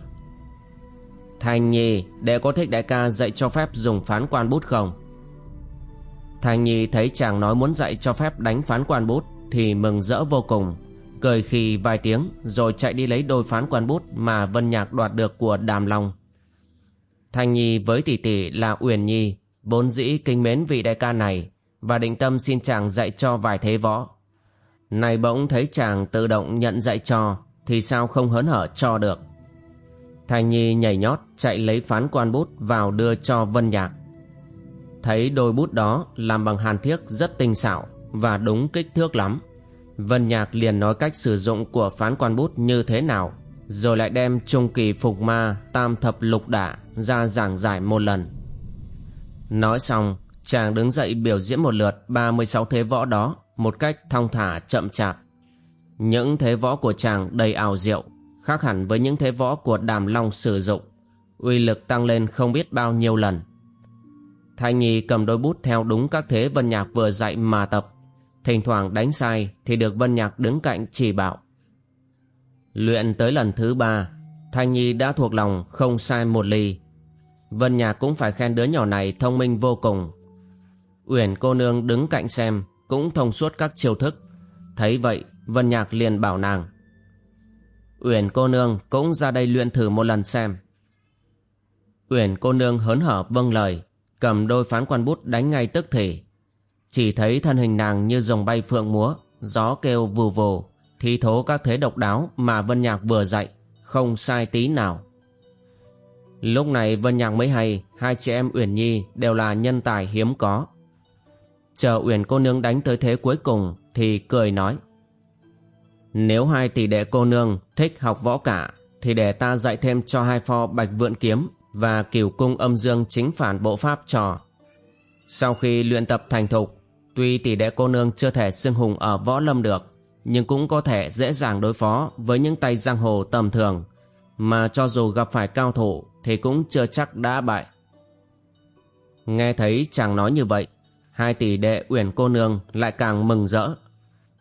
Thanh Nhi Đệ có thích đại ca dạy cho phép dùng phán quan bút không? Thanh Nhi thấy chàng nói muốn dạy cho phép đánh phán quan bút Thì mừng rỡ vô cùng cười khì vài tiếng rồi chạy đi lấy đôi phán quan bút mà Vân Nhạc đoạt được của Đàm Long. Thanh Nhi với tỷ tỷ là Uyển Nhi, vốn dĩ kính mến vị đại ca này và định tâm xin chàng dạy cho vài thế võ. Này bỗng thấy chàng tự động nhận dạy cho thì sao không hớn hở cho được. Thanh Nhi nhảy nhót chạy lấy phán quan bút vào đưa cho Vân Nhạc. Thấy đôi bút đó làm bằng hàn thiếc rất tinh xảo và đúng kích thước lắm. Vân Nhạc liền nói cách sử dụng của phán quan bút như thế nào, Rồi lại đem trung kỳ phục ma, tam thập lục đả ra giảng giải một lần. Nói xong, chàng đứng dậy biểu diễn một lượt 36 thế võ đó một cách thong thả chậm chạp. Những thế võ của chàng đầy ảo diệu, Khác hẳn với những thế võ của Đàm Long sử dụng, uy lực tăng lên không biết bao nhiêu lần. Thanh Nhi cầm đôi bút theo đúng các thế Vân Nhạc vừa dạy mà tập. Thỉnh thoảng đánh sai thì được Vân Nhạc đứng cạnh chỉ bảo. Luyện tới lần thứ ba, Thanh Nhi đã thuộc lòng không sai một ly. Vân Nhạc cũng phải khen đứa nhỏ này thông minh vô cùng. Uyển cô nương đứng cạnh xem cũng thông suốt các chiêu thức. Thấy vậy, Vân Nhạc liền bảo nàng. Uyển cô nương cũng ra đây luyện thử một lần xem. Uyển cô nương hớn hở vâng lời, cầm đôi phán quan bút đánh ngay tức thì. Chỉ thấy thân hình nàng như rồng bay phượng múa, gió kêu vù vù, thi thố các thế độc đáo mà Vân Nhạc vừa dạy, không sai tí nào. Lúc này Vân Nhạc mới hay, hai chị em Uyển Nhi đều là nhân tài hiếm có. Chờ Uyển cô nương đánh tới thế cuối cùng thì cười nói. Nếu hai tỷ đệ cô nương thích học võ cả, thì để ta dạy thêm cho hai pho bạch vượn kiếm và cửu cung âm dương chính phản bộ pháp trò. Sau khi luyện tập thành thục, Tuy tỷ đệ cô nương chưa thể xưng hùng ở võ lâm được, nhưng cũng có thể dễ dàng đối phó với những tay giang hồ tầm thường, mà cho dù gặp phải cao thủ thì cũng chưa chắc đã bại. Nghe thấy chàng nói như vậy, hai tỷ đệ Uyển cô nương lại càng mừng rỡ.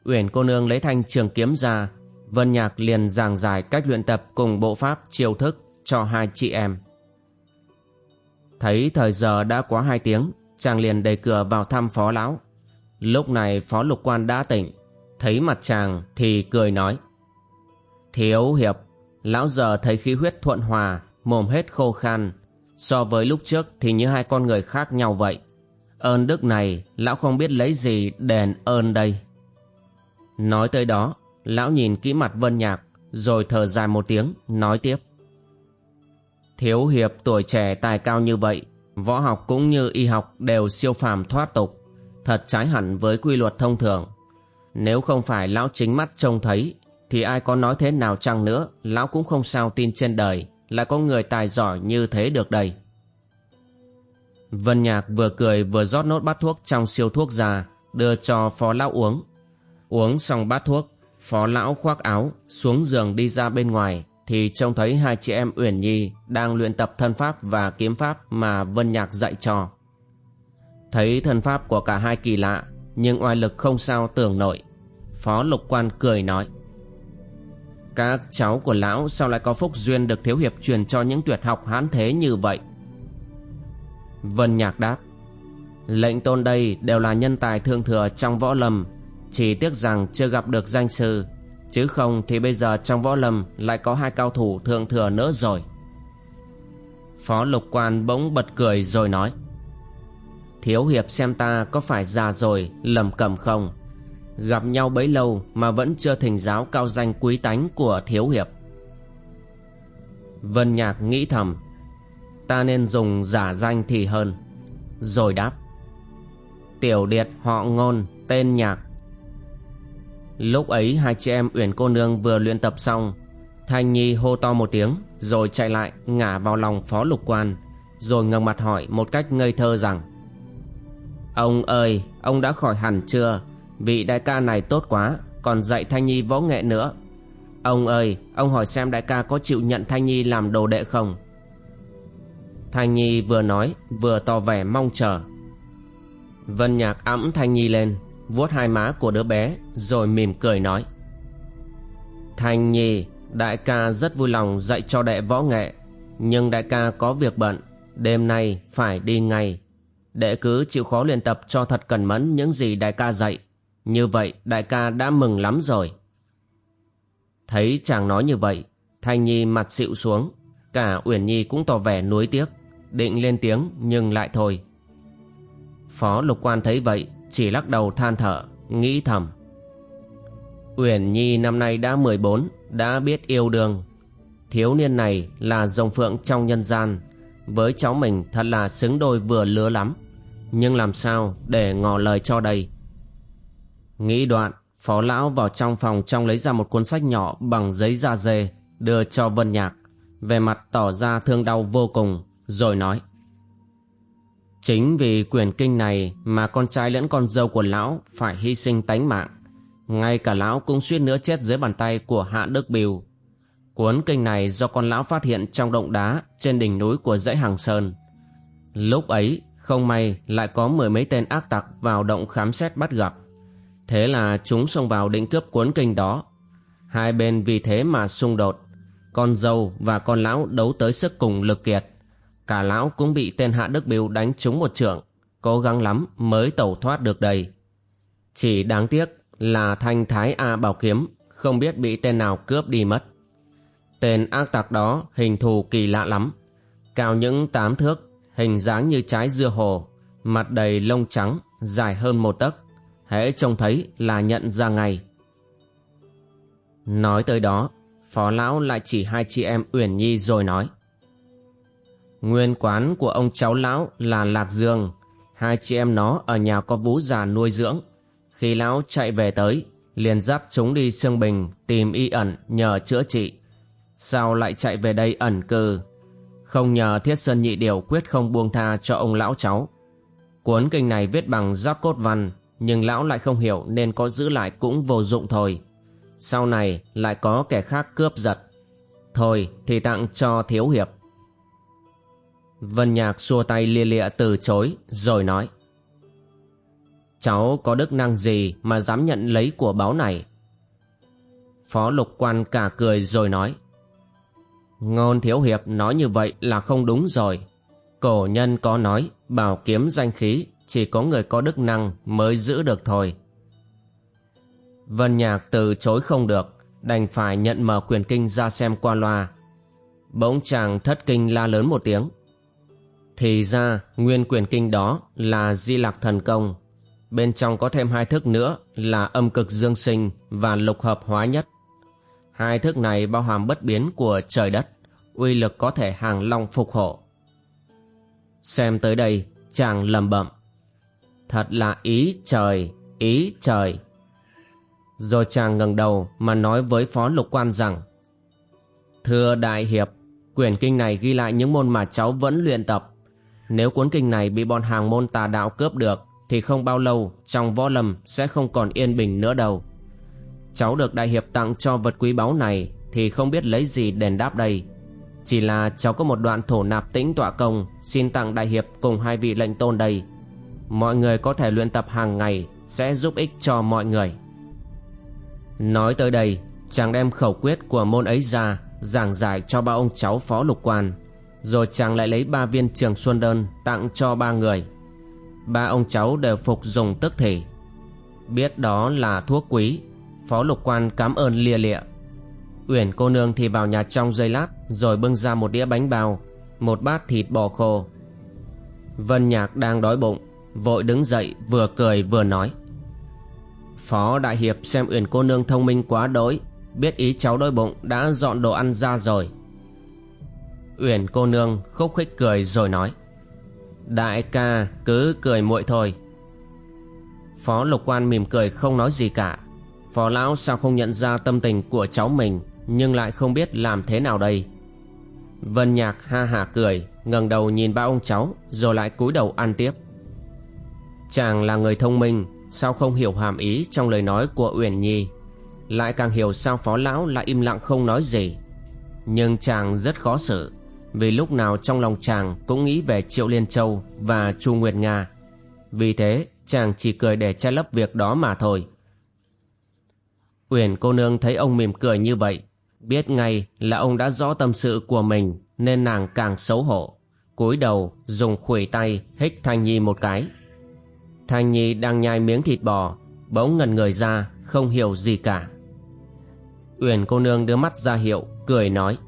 Uyển cô nương lấy thanh trường kiếm ra, Vân Nhạc liền giảng giải cách luyện tập cùng bộ pháp chiêu thức cho hai chị em. Thấy thời giờ đã quá hai tiếng, chàng liền đẩy cửa vào thăm phó lão. Lúc này phó lục quan đã tỉnh, Thấy mặt chàng thì cười nói. Thiếu hiệp, Lão giờ thấy khí huyết thuận hòa, Mồm hết khô khan. So với lúc trước thì như hai con người khác nhau vậy. Ơn đức này, Lão không biết lấy gì đền ơn đây. Nói tới đó, Lão nhìn kỹ mặt Vân Nhạc, Rồi thở dài một tiếng, Nói tiếp. Thiếu hiệp tuổi trẻ tài cao như vậy, Võ học cũng như y học đều siêu phàm thoát tục thật trái hẳn với quy luật thông thường. Nếu không phải lão chính mắt trông thấy, thì ai có nói thế nào chăng nữa, lão cũng không sao tin trên đời lại có người tài giỏi như thế được đây Vân Nhạc vừa cười vừa rót nốt bát thuốc trong siêu thuốc ra đưa cho phó lão uống uống xong bát thuốc phó lão khoác áo xuống giường đi ra bên ngoài thì trông thấy hai chị em Uyển Nhi đang luyện tập thân pháp và kiếm pháp mà Vân Nhạc dạy cho. Thấy thần pháp của cả hai kỳ lạ, nhưng oai lực không sao tưởng nổi. Phó Lục Quan cười nói, Các cháu của lão sao lại có phúc duyên được thiếu hiệp truyền cho những tuyệt học hán thế như vậy? Vân Nhạc đáp, Lệnh tôn đây đều là nhân tài thương thừa trong võ lâm, Chỉ tiếc rằng chưa gặp được danh sư, Chứ không thì bây giờ trong võ lâm lại có hai cao thủ thượng thừa nữa rồi Phó lục quan bỗng bật cười rồi nói Thiếu hiệp xem ta có phải già rồi, lầm cầm không? Gặp nhau bấy lâu mà vẫn chưa thỉnh giáo cao danh quý tánh của thiếu hiệp. Vân Nhạc nghĩ thầm, Ta nên dùng giả danh thì hơn. Rồi đáp, Tiểu điệt họ ngôn, tên nhạc. Lúc ấy hai chị em Uyển cô nương vừa luyện tập xong, Thanh Nhi hô to một tiếng, Rồi chạy lại ngả vào lòng phó lục quan, Rồi ngẩng mặt hỏi một cách ngây thơ rằng Ông ơi, ông đã khỏi hẳn chưa? Vị đại ca này tốt quá, Còn dạy Thanh Nhi võ nghệ nữa. Ông ơi, ông hỏi xem đại ca có chịu nhận Thanh Nhi làm đồ đệ không? Thanh Nhi vừa nói, vừa tỏ vẻ mong chờ. Vân Nhạc ẵm Thanh Nhi lên, vuốt hai má của đứa bé, rồi mỉm cười nói. Thanh Nhi, đại ca rất vui lòng dạy cho đệ võ nghệ, nhưng đại ca có việc bận, đêm nay phải đi ngay đệ cứ chịu khó luyện tập cho thật cẩn mẫn những gì đại ca dạy. Như vậy, đại ca đã mừng lắm rồi. Thấy chàng nói như vậy, thanh nhi mặt xịu xuống. Cả uyển nhi cũng tỏ vẻ nuối tiếc, định lên tiếng nhưng lại thôi. Phó lục quan thấy vậy, chỉ lắc đầu than thở, nghĩ thầm. Uyển nhi năm nay đã mười bốn, đã biết yêu đương. Thiếu niên này là dòng phượng trong nhân gian với cháu mình thật là xứng đôi vừa lứa lắm nhưng làm sao để ngỏ lời cho đây nghĩ đoạn, phó lão vào trong phòng trong lấy ra một cuốn sách nhỏ bằng giấy da dê, đưa cho vân nhạc về mặt tỏ ra thương đau vô cùng, rồi nói Chính vì quyển kinh này mà con trai lẫn con dâu của lão phải hy sinh tánh mạng. Ngay cả lão cũng suýt nữa chết dưới bàn tay của Hạ Đức Biêu. Cuốn kinh này do con lão phát hiện trong động đá trên đỉnh núi của dãy Hàng Sơn. Lúc ấy, không may lại có mười mấy tên ác tặc vào động khám xét bắt gặp. Thế là chúng xông vào định cướp cuốn kinh đó. Hai bên vì thế mà xung đột. Con dâu và con lão đấu tới sức cùng lực kiệt cả lão cũng bị tên hạ đức biêu đánh trúng một trượng cố gắng lắm mới tẩu thoát được đây chỉ đáng tiếc là thanh thái a bảo kiếm không biết bị tên nào cướp đi mất tên ác tặc đó hình thù kỳ lạ lắm. Cao những tám thước, hình dáng như trái dưa hồ, mặt đầy lông trắng, dài hơn một tấc. Hễ trông thấy là nhận ra ngay. Nói tới đó, phó lão lại chỉ hai chị em uyển nhi rồi nói. Nguyên quán của ông cháu lão là Lạc Dương. Hai chị em nó ở nhà có vú già nuôi dưỡng. Khi lão chạy về tới, Liền dắt chúng đi Sương Bình Tìm y ẩn nhờ chữa trị. Sao lại chạy về đây ẩn cư? Không nhờ Thiết Sơn Nhị Điều Quyết không buông tha cho ông lão cháu. Cuốn kinh này viết bằng giáp cốt văn, Nhưng lão lại không hiểu Nên có giữ lại cũng vô dụng thôi. Sau này lại có kẻ khác cướp giật. Thôi thì tặng cho Thiếu Hiệp. Vân Nhạc xua tay lia lịa từ chối, rồi nói. Cháu có đức năng gì mà dám nhận lấy của báo này? Phó lục quan cả cười rồi nói. Ngôn thiếu hiệp nói như vậy là không đúng rồi. Cổ nhân có nói, bảo kiếm danh khí, Chỉ có người có đức năng mới giữ được thôi. Vân Nhạc từ chối không được, Đành phải nhận mở quyền kinh ra xem qua loa. Bỗng chàng thất kinh la lớn một tiếng. Thì ra, nguyên quyền kinh đó là di lạc thần công. Bên trong có thêm hai thức nữa là âm cực dương sinh và lục hợp hóa nhất. Hai thức này bao hàm bất biến của trời đất Uy lực có thể hàng long phục hộ Xem tới đây chàng lầm bẩm Thật là ý trời, ý trời Rồi chàng ngẩng đầu mà nói với phó lục quan rằng Thưa đại hiệp Quyển kinh này ghi lại những môn mà cháu vẫn luyện tập. Nếu cuốn kinh này bị bọn hàng môn tà đạo cướp được thì không bao lâu trong võ lâm sẽ không còn yên bình nữa đâu. Cháu được đại hiệp tặng cho vật quý báu này thì không biết lấy gì đền đáp đây. Chỉ là cháu có một đoạn thổ nạp tĩnh tọa công xin tặng đại hiệp cùng hai vị lệnh tôn đây. Mọi người có thể luyện tập hàng ngày sẽ giúp ích cho mọi người. Nói tới đây, chàng đem khẩu quyết của môn ấy ra giảng giải cho ba ông cháu phó lục quan rồi chàng lại lấy ba viên trường xuân đơn tặng cho ba người ba ông cháu đều phục dùng tức thể biết đó là thuốc quý phó lục quan cảm ơn lia lịa. Uyển cô nương thì vào nhà trong giây lát, rồi bưng ra một đĩa bánh bao, một bát thịt bò khô. Vân nhạc đang đói bụng, vội đứng dậy, vừa cười vừa nói. Phó đại hiệp xem uyển cô nương thông minh quá đỗi, biết ý cháu đói bụng đã dọn đồ ăn ra rồi. Uyển cô nương khúc khích cười rồi nói. Đại ca cứ cười muội thôi. Phó lục quan mỉm cười không nói gì cả phó lão sao không nhận ra tâm tình của cháu mình, nhưng lại không biết làm thế nào đây? Vân nhạc ha hả cười, ngẩng đầu nhìn ba ông cháu, rồi lại cúi đầu ăn tiếp. Chàng là người thông minh, sao không hiểu hàm ý trong lời nói của uyển nhi? Lại càng hiểu sao phó lão lại im lặng không nói gì. Nhưng chàng rất khó xử, vì lúc nào trong lòng chàng cũng nghĩ về triệu liên châu và chu nguyệt nga. Vì thế, chàng chỉ cười để che lấp việc đó mà thôi uyển cô nương thấy ông mỉm cười như vậy, biết ngay là ông đã rõ tâm sự của mình nên nàng càng xấu hổ, cúi đầu dùng khuỷu tay hích thanh nhi một cái. Thanh nhi đang nhai miếng thịt bò, bỗng ngần người ra, không hiểu gì cả. Uyển cô nương đưa mắt ra hiệu, cười nói,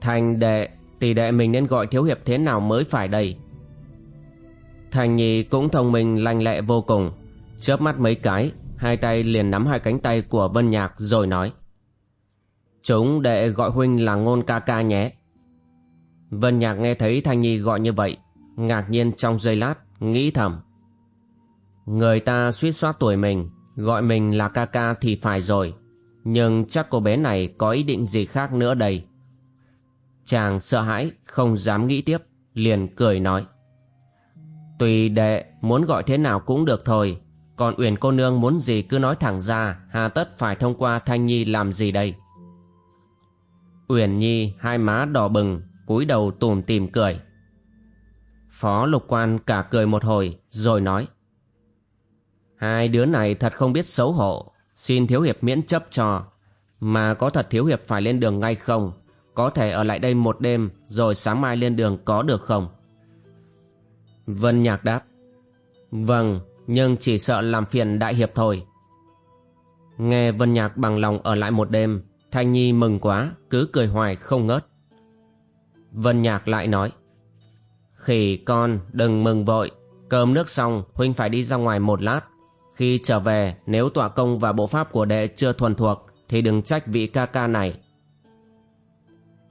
Thanh đệ, tỷ đệ mình nên gọi thiếu hiệp thế nào mới phải đây? Thành nhi cũng thông minh lanh lẹ vô cùng, chớp mắt mấy cái hai tay liền nắm hai cánh tay của vân nhạc rồi nói. Chúng đệ gọi huynh là ngôn ca ca nhé. Vân nhạc nghe thấy thanh nhi gọi như vậy, ngạc nhiên trong giây lát, nghĩ thầm. Người ta suýt soát tuổi mình, gọi mình là ca ca thì phải rồi, nhưng chắc cô bé này có ý định gì khác nữa đây? Chàng sợ hãi, không dám nghĩ tiếp, Liền cười nói. Tùy đệ, muốn gọi thế nào cũng được thôi. Còn Uyển cô nương muốn gì cứ nói thẳng ra, Hà tất phải thông qua Thanh Nhi làm gì đây? Uyển Nhi, hai má đỏ bừng, cúi đầu tùm tìm cười. Phó lục quan cả cười một hồi, Rồi nói. Hai đứa này thật không biết xấu hổ, Xin thiếu hiệp miễn chấp cho. Mà có thật thiếu hiệp phải lên đường ngay không? Có thể ở lại đây một đêm, Rồi sáng mai lên đường có được không? Vân Nhạc đáp. Vâng nhưng chỉ sợ làm phiền đại hiệp thôi Nghe Vân Nhạc bằng lòng ở lại một đêm, Thanh Nhi mừng quá, Cứ cười hoài không ngớt Vân Nhạc lại nói, Khỉ con, đừng mừng vội Cơm nước xong, Huynh phải đi ra ngoài một lát khi trở về, nếu tọa công và bộ pháp của đệ chưa thuần thuộc, thì đừng trách vị ca ca này.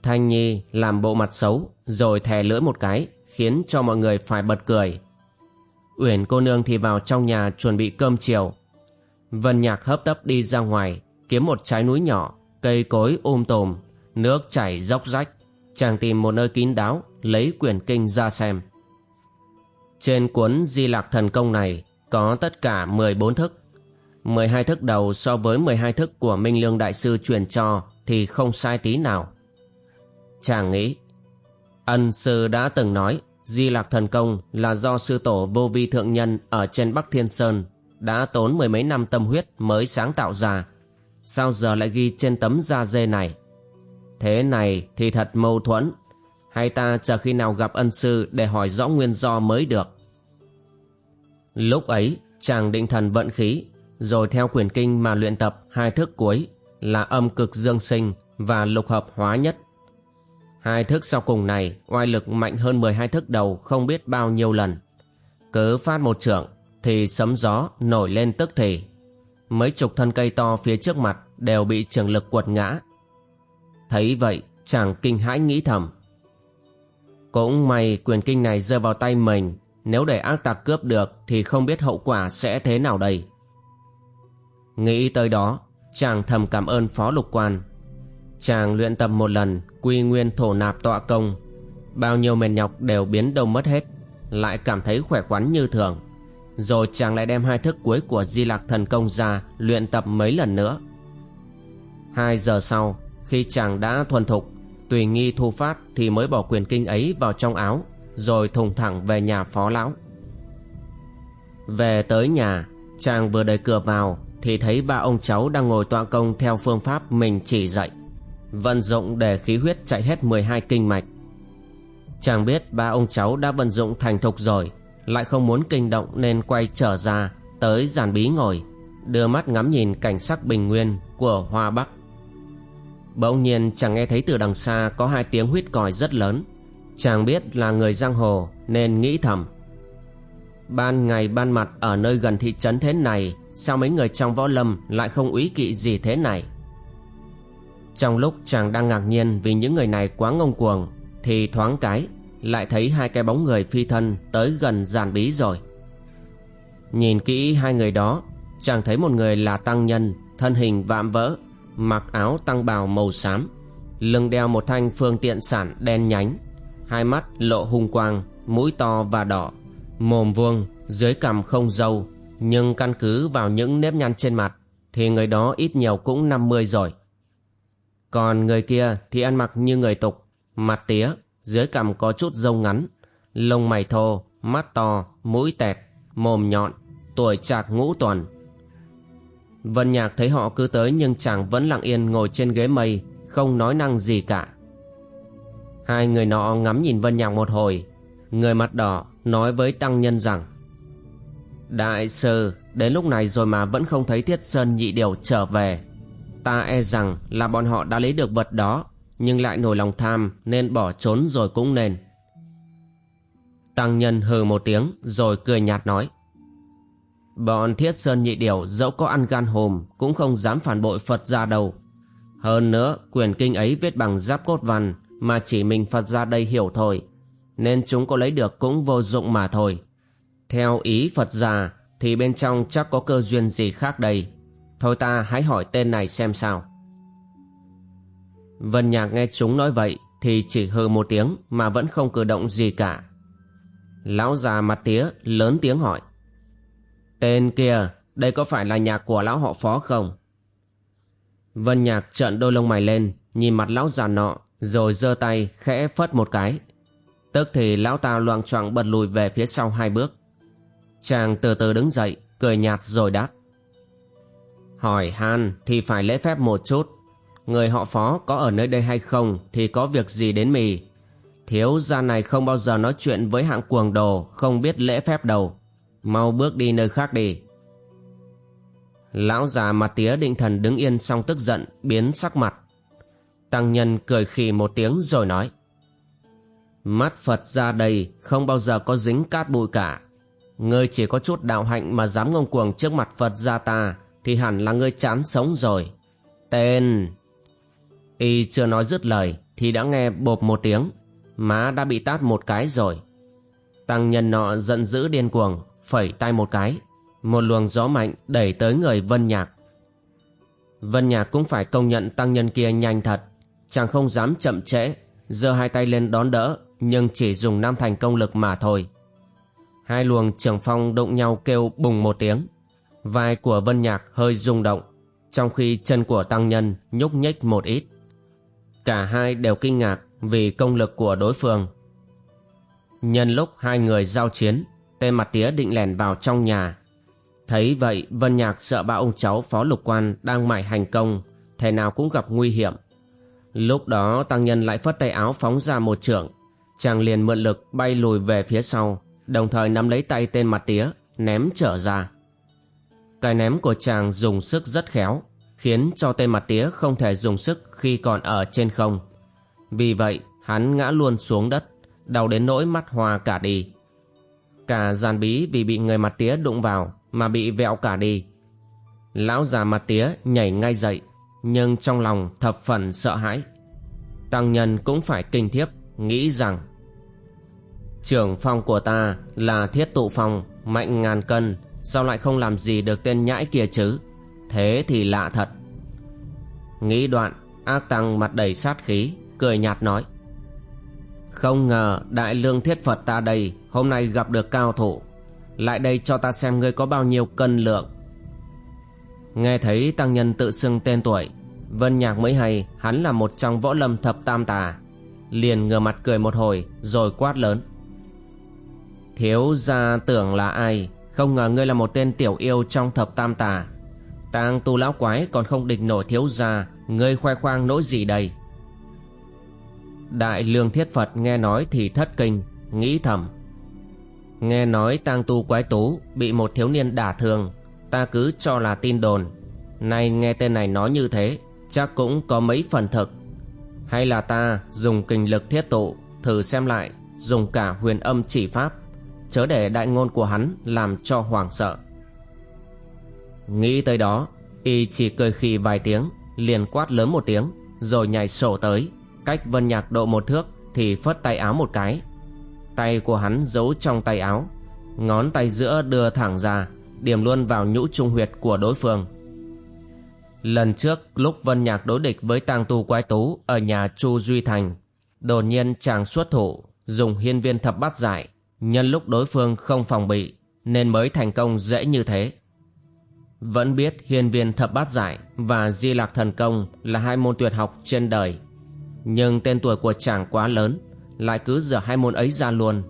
Thanh Nhi làm bộ mặt xấu, rồi thè lưỡi một cái, khiến cho mọi người phải bật cười. Uyển cô nương thì vào trong nhà chuẩn bị cơm chiều. Vân Nhạc hấp tấp đi ra ngoài kiếm một trái núi nhỏ, cây cối um tùm, nước chảy róc rách. Chàng tìm một nơi kín đáo lấy quyển kinh ra xem. Trên cuốn Di Lạc Thần Công này có tất cả 14 thức. 12 thức đầu so với 12 thức của Minh Lương Đại Sư truyền cho thì không sai tí nào. Chàng nghĩ, ân sư đã từng nói Di Lạc Thần Công là do sư tổ vô vi thượng nhân ở trên Bắc Thiên Sơn đã tốn mười mấy năm tâm huyết mới sáng tạo ra. Sao giờ lại ghi trên tấm da dê này? Thế này thì thật mâu thuẫn. Hay ta chờ khi nào gặp ân sư để hỏi rõ nguyên do mới được. Lúc ấy, chàng định thần vận khí, Rồi theo Quyển kinh mà luyện tập hai thức cuối Là âm cực dương sinh và lục hợp hóa nhất Hai thức sau cùng này, oai lực mạnh hơn 12 thức đầu không biết bao nhiêu lần. Cứ phát một trưởng, thì sấm gió nổi lên tức thì. Mấy chục thân cây to phía trước mặt đều bị trường lực quật ngã. Thấy vậy, chàng kinh hãi nghĩ thầm. Cũng may quyền kinh này rơi vào tay mình, nếu để ác tặc cướp được Thì không biết hậu quả sẽ thế nào đây. Nghĩ tới đó, Chàng thầm cảm ơn phó lục quan. Chàng luyện tập một lần, Quy nguyên thổ nạp tọa công. Bao nhiêu mệt nhọc đều biến đông mất hết, Lại cảm thấy khỏe khoắn như thường. Rồi chàng lại đem hai thức cuối của Di Lạc Thần Công ra Luyện tập mấy lần nữa. Hai giờ sau, Khi chàng đã thuần thục, Tùy nghi thu phát Thì mới bỏ quyền kinh ấy vào trong áo, Rồi thùng thẳng về nhà phó lão. Về tới nhà, Chàng vừa đẩy cửa vào Thì thấy ba ông cháu đang ngồi tọa công Theo phương pháp mình chỉ dạy. Vận dụng để khí huyết chạy hết 12 kinh mạch. Chàng biết ba ông cháu đã vận dụng thành thục rồi, Lại không muốn kinh động nên quay trở ra Tới giàn bí ngồi, Đưa mắt ngắm nhìn cảnh sắc bình nguyên Của Hoa Bắc. Bỗng nhiên chàng nghe thấy từ đằng xa Có hai tiếng huýt còi rất lớn. Chàng biết là người giang hồ Nên nghĩ thầm. Ban ngày ban mặt ở nơi gần thị trấn thế này, Sao mấy người trong võ lâm Lại không úy kỵ gì thế này? Trong lúc chàng đang ngạc nhiên Vì những người này quá ngông cuồng, Thì thoáng cái, Lại thấy hai cái bóng người phi thân Tới gần giàn bí rồi. Nhìn kỹ hai người đó, Chàng thấy một người là tăng nhân, Thân hình vạm vỡ, Mặc áo tăng bào màu xám, Lưng đeo một thanh phương tiện sản đen nhánh, Hai mắt lộ hung quang, Mũi to và đỏ, Mồm vuông, Dưới cằm không râu, Nhưng căn cứ vào những nếp nhăn trên mặt Thì người đó ít nhiều cũng 50 rồi. Còn người kia thì ăn mặc như người tục Mặt tía Dưới cằm có chút râu ngắn Lông mày thô Mắt to Mũi tẹt Mồm nhọn Tuổi trạc ngũ tuần Vân Nhạc thấy họ cứ tới nhưng chàng vẫn lặng yên ngồi trên ghế mây, không nói năng gì cả. Hai người nọ ngắm nhìn Vân Nhạc một hồi, người mặt đỏ nói với tăng nhân rằng Đại sư, đến lúc này rồi mà vẫn không thấy Thiết Sơn nhị điều trở về. Ta e rằng là bọn họ đã lấy được vật đó, nhưng lại nổi lòng tham nên bỏ trốn rồi cũng nên. Tăng nhân hừ một tiếng rồi cười nhạt nói Bọn thiết sơn nhị điều dẫu có ăn gan hùm cũng không dám phản bội Phật gia đâu. Hơn nữa, quyền kinh ấy viết bằng giáp cốt văn mà chỉ mình Phật gia đây hiểu thôi. Nên chúng có lấy được cũng vô dụng mà thôi. Theo ý Phật gia thì bên trong chắc có cơ duyên gì khác đây. Thôi ta hãy hỏi tên này xem sao. Vân Nhạc nghe chúng nói vậy thì chỉ hừ một tiếng mà vẫn không cử động gì cả. Lão già mặt tía lớn tiếng hỏi. Tên kia, đây có phải là nhà của lão họ phó không? Vân Nhạc trợn đôi lông mày lên, nhìn mặt lão già nọ, rồi giơ tay khẽ phất một cái. Tức thì lão ta loạng choạng bật lùi về phía sau hai bước. Chàng từ từ đứng dậy, cười nhạt rồi đáp. Hỏi han thì phải lễ phép một chút. Người họ phó có ở nơi đây hay không thì có việc gì đến mì. Thiếu gia này không bao giờ nói chuyện với hạng cuồng đồ, không biết lễ phép đâu. Mau bước đi nơi khác đi Lão già mặt tía định thần đứng yên xong tức giận Biến sắc mặt Tăng nhân cười khì một tiếng rồi nói Mắt Phật ra đây Không bao giờ có dính cát bụi cả Ngươi chỉ có chút đạo hạnh Mà dám ngông cuồng trước mặt Phật ra ta thì hẳn là ngươi chán sống rồi. Tên. Y chưa nói dứt lời, Thì đã nghe bộp một tiếng. Má đã bị tát một cái rồi. Tăng nhân nọ giận dữ điên cuồng, phẩy tay một cái. Một luồng gió mạnh đẩy tới người vân nhạc. Vân nhạc cũng phải công nhận tăng nhân kia nhanh thật. Chàng không dám chậm trễ, giơ hai tay lên đón đỡ, nhưng chỉ dùng nam thành công lực mà thôi. Hai luồng trường phong đụng nhau kêu bùng một tiếng vai của vân nhạc hơi rung động, trong khi chân của tăng nhân nhúc nhích một ít. Cả hai đều kinh ngạc vì công lực của đối phương. Nhân lúc hai người giao chiến, Tên mặt tía định lèn vào trong nhà. Thấy vậy, Vân Nhạc sợ ba ông cháu phó lục quan Đang mải hành công Thể nào cũng gặp nguy hiểm. Lúc đó, tăng nhân lại phất tay áo phóng ra một trưởng Chàng liền mượn lực bay lùi về phía sau, Đồng thời nắm lấy tay tên mặt tía, Ném trở ra. Cái ném của chàng dùng sức rất khéo Khiến cho tên mặt tía không thể dùng sức Khi còn ở trên không Vì vậy hắn ngã luôn xuống đất Đau đến nỗi mắt hoa cả đi Cả gian bí vì bị người mặt tía đụng vào mà bị vẹo cả đi. Lão già mặt tía nhảy ngay dậy, nhưng trong lòng thập phần sợ hãi. Tăng nhân cũng phải kinh thiếp, nghĩ rằng Trưởng phong của ta là thiết tụ phong, mạnh ngàn cân, sao lại không làm gì được tên nhãi kia chứ? Thế thì lạ thật. Nghĩ đoạn, Ác tăng mặt đầy sát khí Cười nhạt nói. Không ngờ đại lương thiết Phật ta đây Hôm nay gặp được cao thủ. Lại đây cho ta xem ngươi có bao nhiêu cân lượng. Nghe thấy tăng nhân tự xưng tên tuổi Vân Nhạc mới hay hắn là một trong võ lâm thập tam tà. Liền ngửa mặt cười một hồi rồi quát lớn. Thiếu gia tưởng là ai? Không ngờ ngươi là một tên tiểu yêu trong thập tam tà. Tang tu lão quái còn không địch nổi thiếu gia, Ngươi khoe khoang nỗi gì đây? Đại lương thiết Phật nghe nói thì thất kinh, Nghĩ thầm. Nghe nói tang tu quái tú Bị một thiếu niên đả thương, Ta cứ cho là tin đồn. Nay nghe tên này nói như thế, Chắc cũng có mấy phần thực. Hay là ta dùng kinh lực thiết tụ, Thử xem lại, Dùng cả huyền âm chỉ pháp. Chớ để đại ngôn của hắn Làm cho hoàng sợ. Nghĩ tới đó, Y chỉ cười khì vài tiếng, Liền quát lớn một tiếng, Rồi nhảy sổ tới. Cách vân nhạc độ một thước Thì phất tay áo một cái. Tay của hắn giấu trong tay áo. Ngón tay giữa đưa thẳng ra, Điểm luôn vào nhũ trung huyệt của đối phương. Lần trước, lúc Vân Nhạc đối địch với tang tu quái tú Ở nhà Chu Duy Thành, Đột nhiên chàng xuất thủ, Dùng hiên viên thập bát giải Nhân lúc đối phương không phòng bị, Nên mới thành công dễ như thế. Vẫn biết hiên viên thập bát giải Và di lạc thần công Là hai môn tuyệt học trên đời. Nhưng tên tuổi của chàng quá lớn, Lại cứ dở hai môn ấy ra luôn.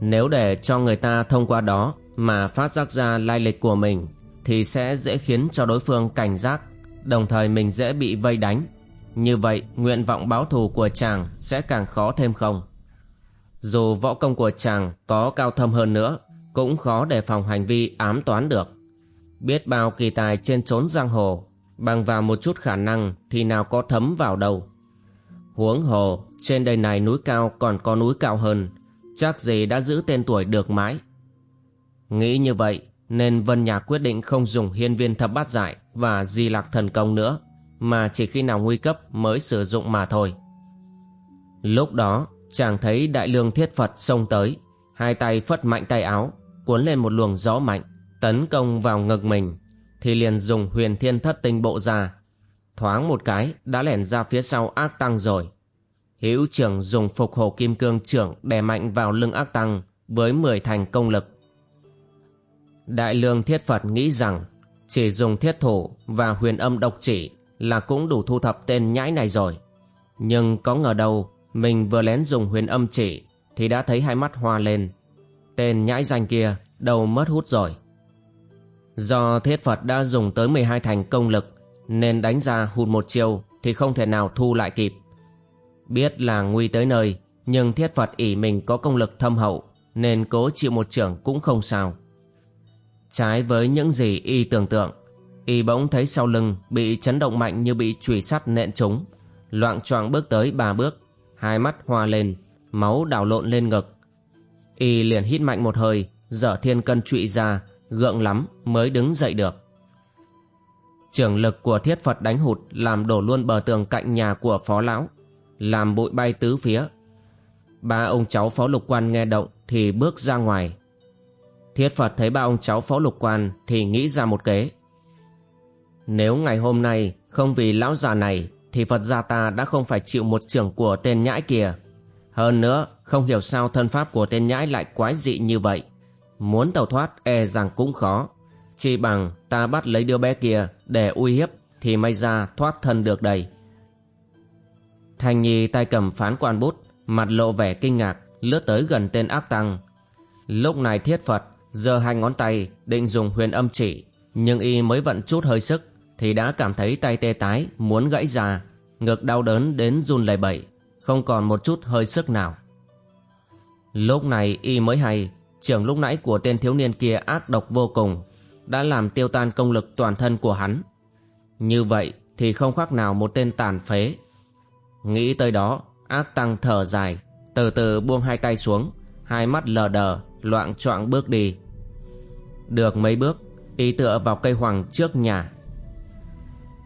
Nếu để cho người ta thông qua đó Mà phát giác ra lai lịch của mình, Thì sẽ dễ khiến cho đối phương cảnh giác, Đồng thời mình dễ bị vây đánh. Như vậy, nguyện vọng báo thù của chàng Sẽ càng khó thêm không? Dù võ công của chàng Có cao thâm hơn nữa Cũng khó để phòng hành vi ám toán được. Biết bao kỳ tài trên trốn giang hồ Bằng vào một chút khả năng Thì nào có thấm vào đâu. Huống hồ Trên đây này núi cao còn có núi cao hơn Chắc gì đã giữ tên tuổi được mãi. Nghĩ như vậy nên Vân Nhạc quyết định không dùng hiên viên thập bát giải và di lạc thần công nữa, mà chỉ khi nào nguy cấp mới sử dụng mà thôi. Lúc đó, chàng thấy đại lương thiết Phật xông tới, hai tay phất mạnh tay áo, cuốn lên một luồng gió mạnh, tấn công vào ngực mình, thì liền dùng huyền thiên thất tinh bộ ra. Thoáng một cái đã lẻn ra phía sau ác tăng rồi. Hữu trưởng dùng phục hồ kim cương trưởng đè mạnh vào lưng ác tăng với 10 thành công lực Đại lương thiết Phật nghĩ rằng chỉ dùng thiết thủ và huyền âm độc chỉ là cũng đủ thu thập tên nhãi này rồi. Nhưng có ngờ đâu mình vừa lén dùng huyền âm chỉ thì đã thấy hai mắt hoa lên. Tên nhãi danh kia đầu mất hút rồi. Do thiết Phật đã dùng tới 12 thành công lực nên đánh ra hụt một chiều thì không thể nào thu lại kịp. Biết là nguy tới nơi nhưng thiết Phật ỷ mình có công lực thâm hậu nên cố chịu một trưởng cũng không sao. Trái với những gì y tưởng tượng, y bỗng thấy sau lưng bị chấn động mạnh như bị chùy sắt nện trúng. Loạn choạng bước tới ba bước, hai mắt hoa lên, máu đảo lộn lên ngực. Y liền hít mạnh một hơi, dở thiên cân trụy ra, gượng lắm mới đứng dậy được. Trường lực của thiết Phật đánh hụt làm đổ luôn bờ tường cạnh nhà của phó lão, làm bụi bay tứ phía. Ba ông cháu phó lục quan nghe động thì bước ra ngoài, Thiết Phật thấy ba ông cháu phó lục quan thì nghĩ ra một kế. Nếu ngày hôm nay không vì lão già này thì Phật gia ta đã không phải chịu một trưởng của tên nhãi kia. Hơn nữa, không hiểu sao thân pháp của tên nhãi lại quái dị như vậy. Muốn tàu thoát e rằng cũng khó. Chỉ bằng ta bắt lấy đứa bé kia để uy hiếp thì may ra thoát thân được đây. Thành Nhi tay cầm phán quan bút, mặt lộ vẻ kinh ngạc, lướt tới gần tên ác tăng. Lúc này thiết Phật giơ hai ngón tay định dùng huyền âm chỉ nhưng y mới vận chút hơi sức thì đã cảm thấy tay tê tái, muốn gãy ra, ngực đau đớn đến run lẩy bẩy, không còn một chút hơi sức nào. Lúc này y mới hay, trưởng lúc nãy của tên thiếu niên kia ác độc vô cùng, đã làm tiêu tan công lực toàn thân của hắn. Như vậy thì không khác nào một tên tàn phế. Nghĩ tới đó, ác tăng thở dài, từ từ buông hai tay xuống, hai mắt lờ đờ, loạng choạng bước đi. Được mấy bước, Y tựa vào cây hoàng trước nhà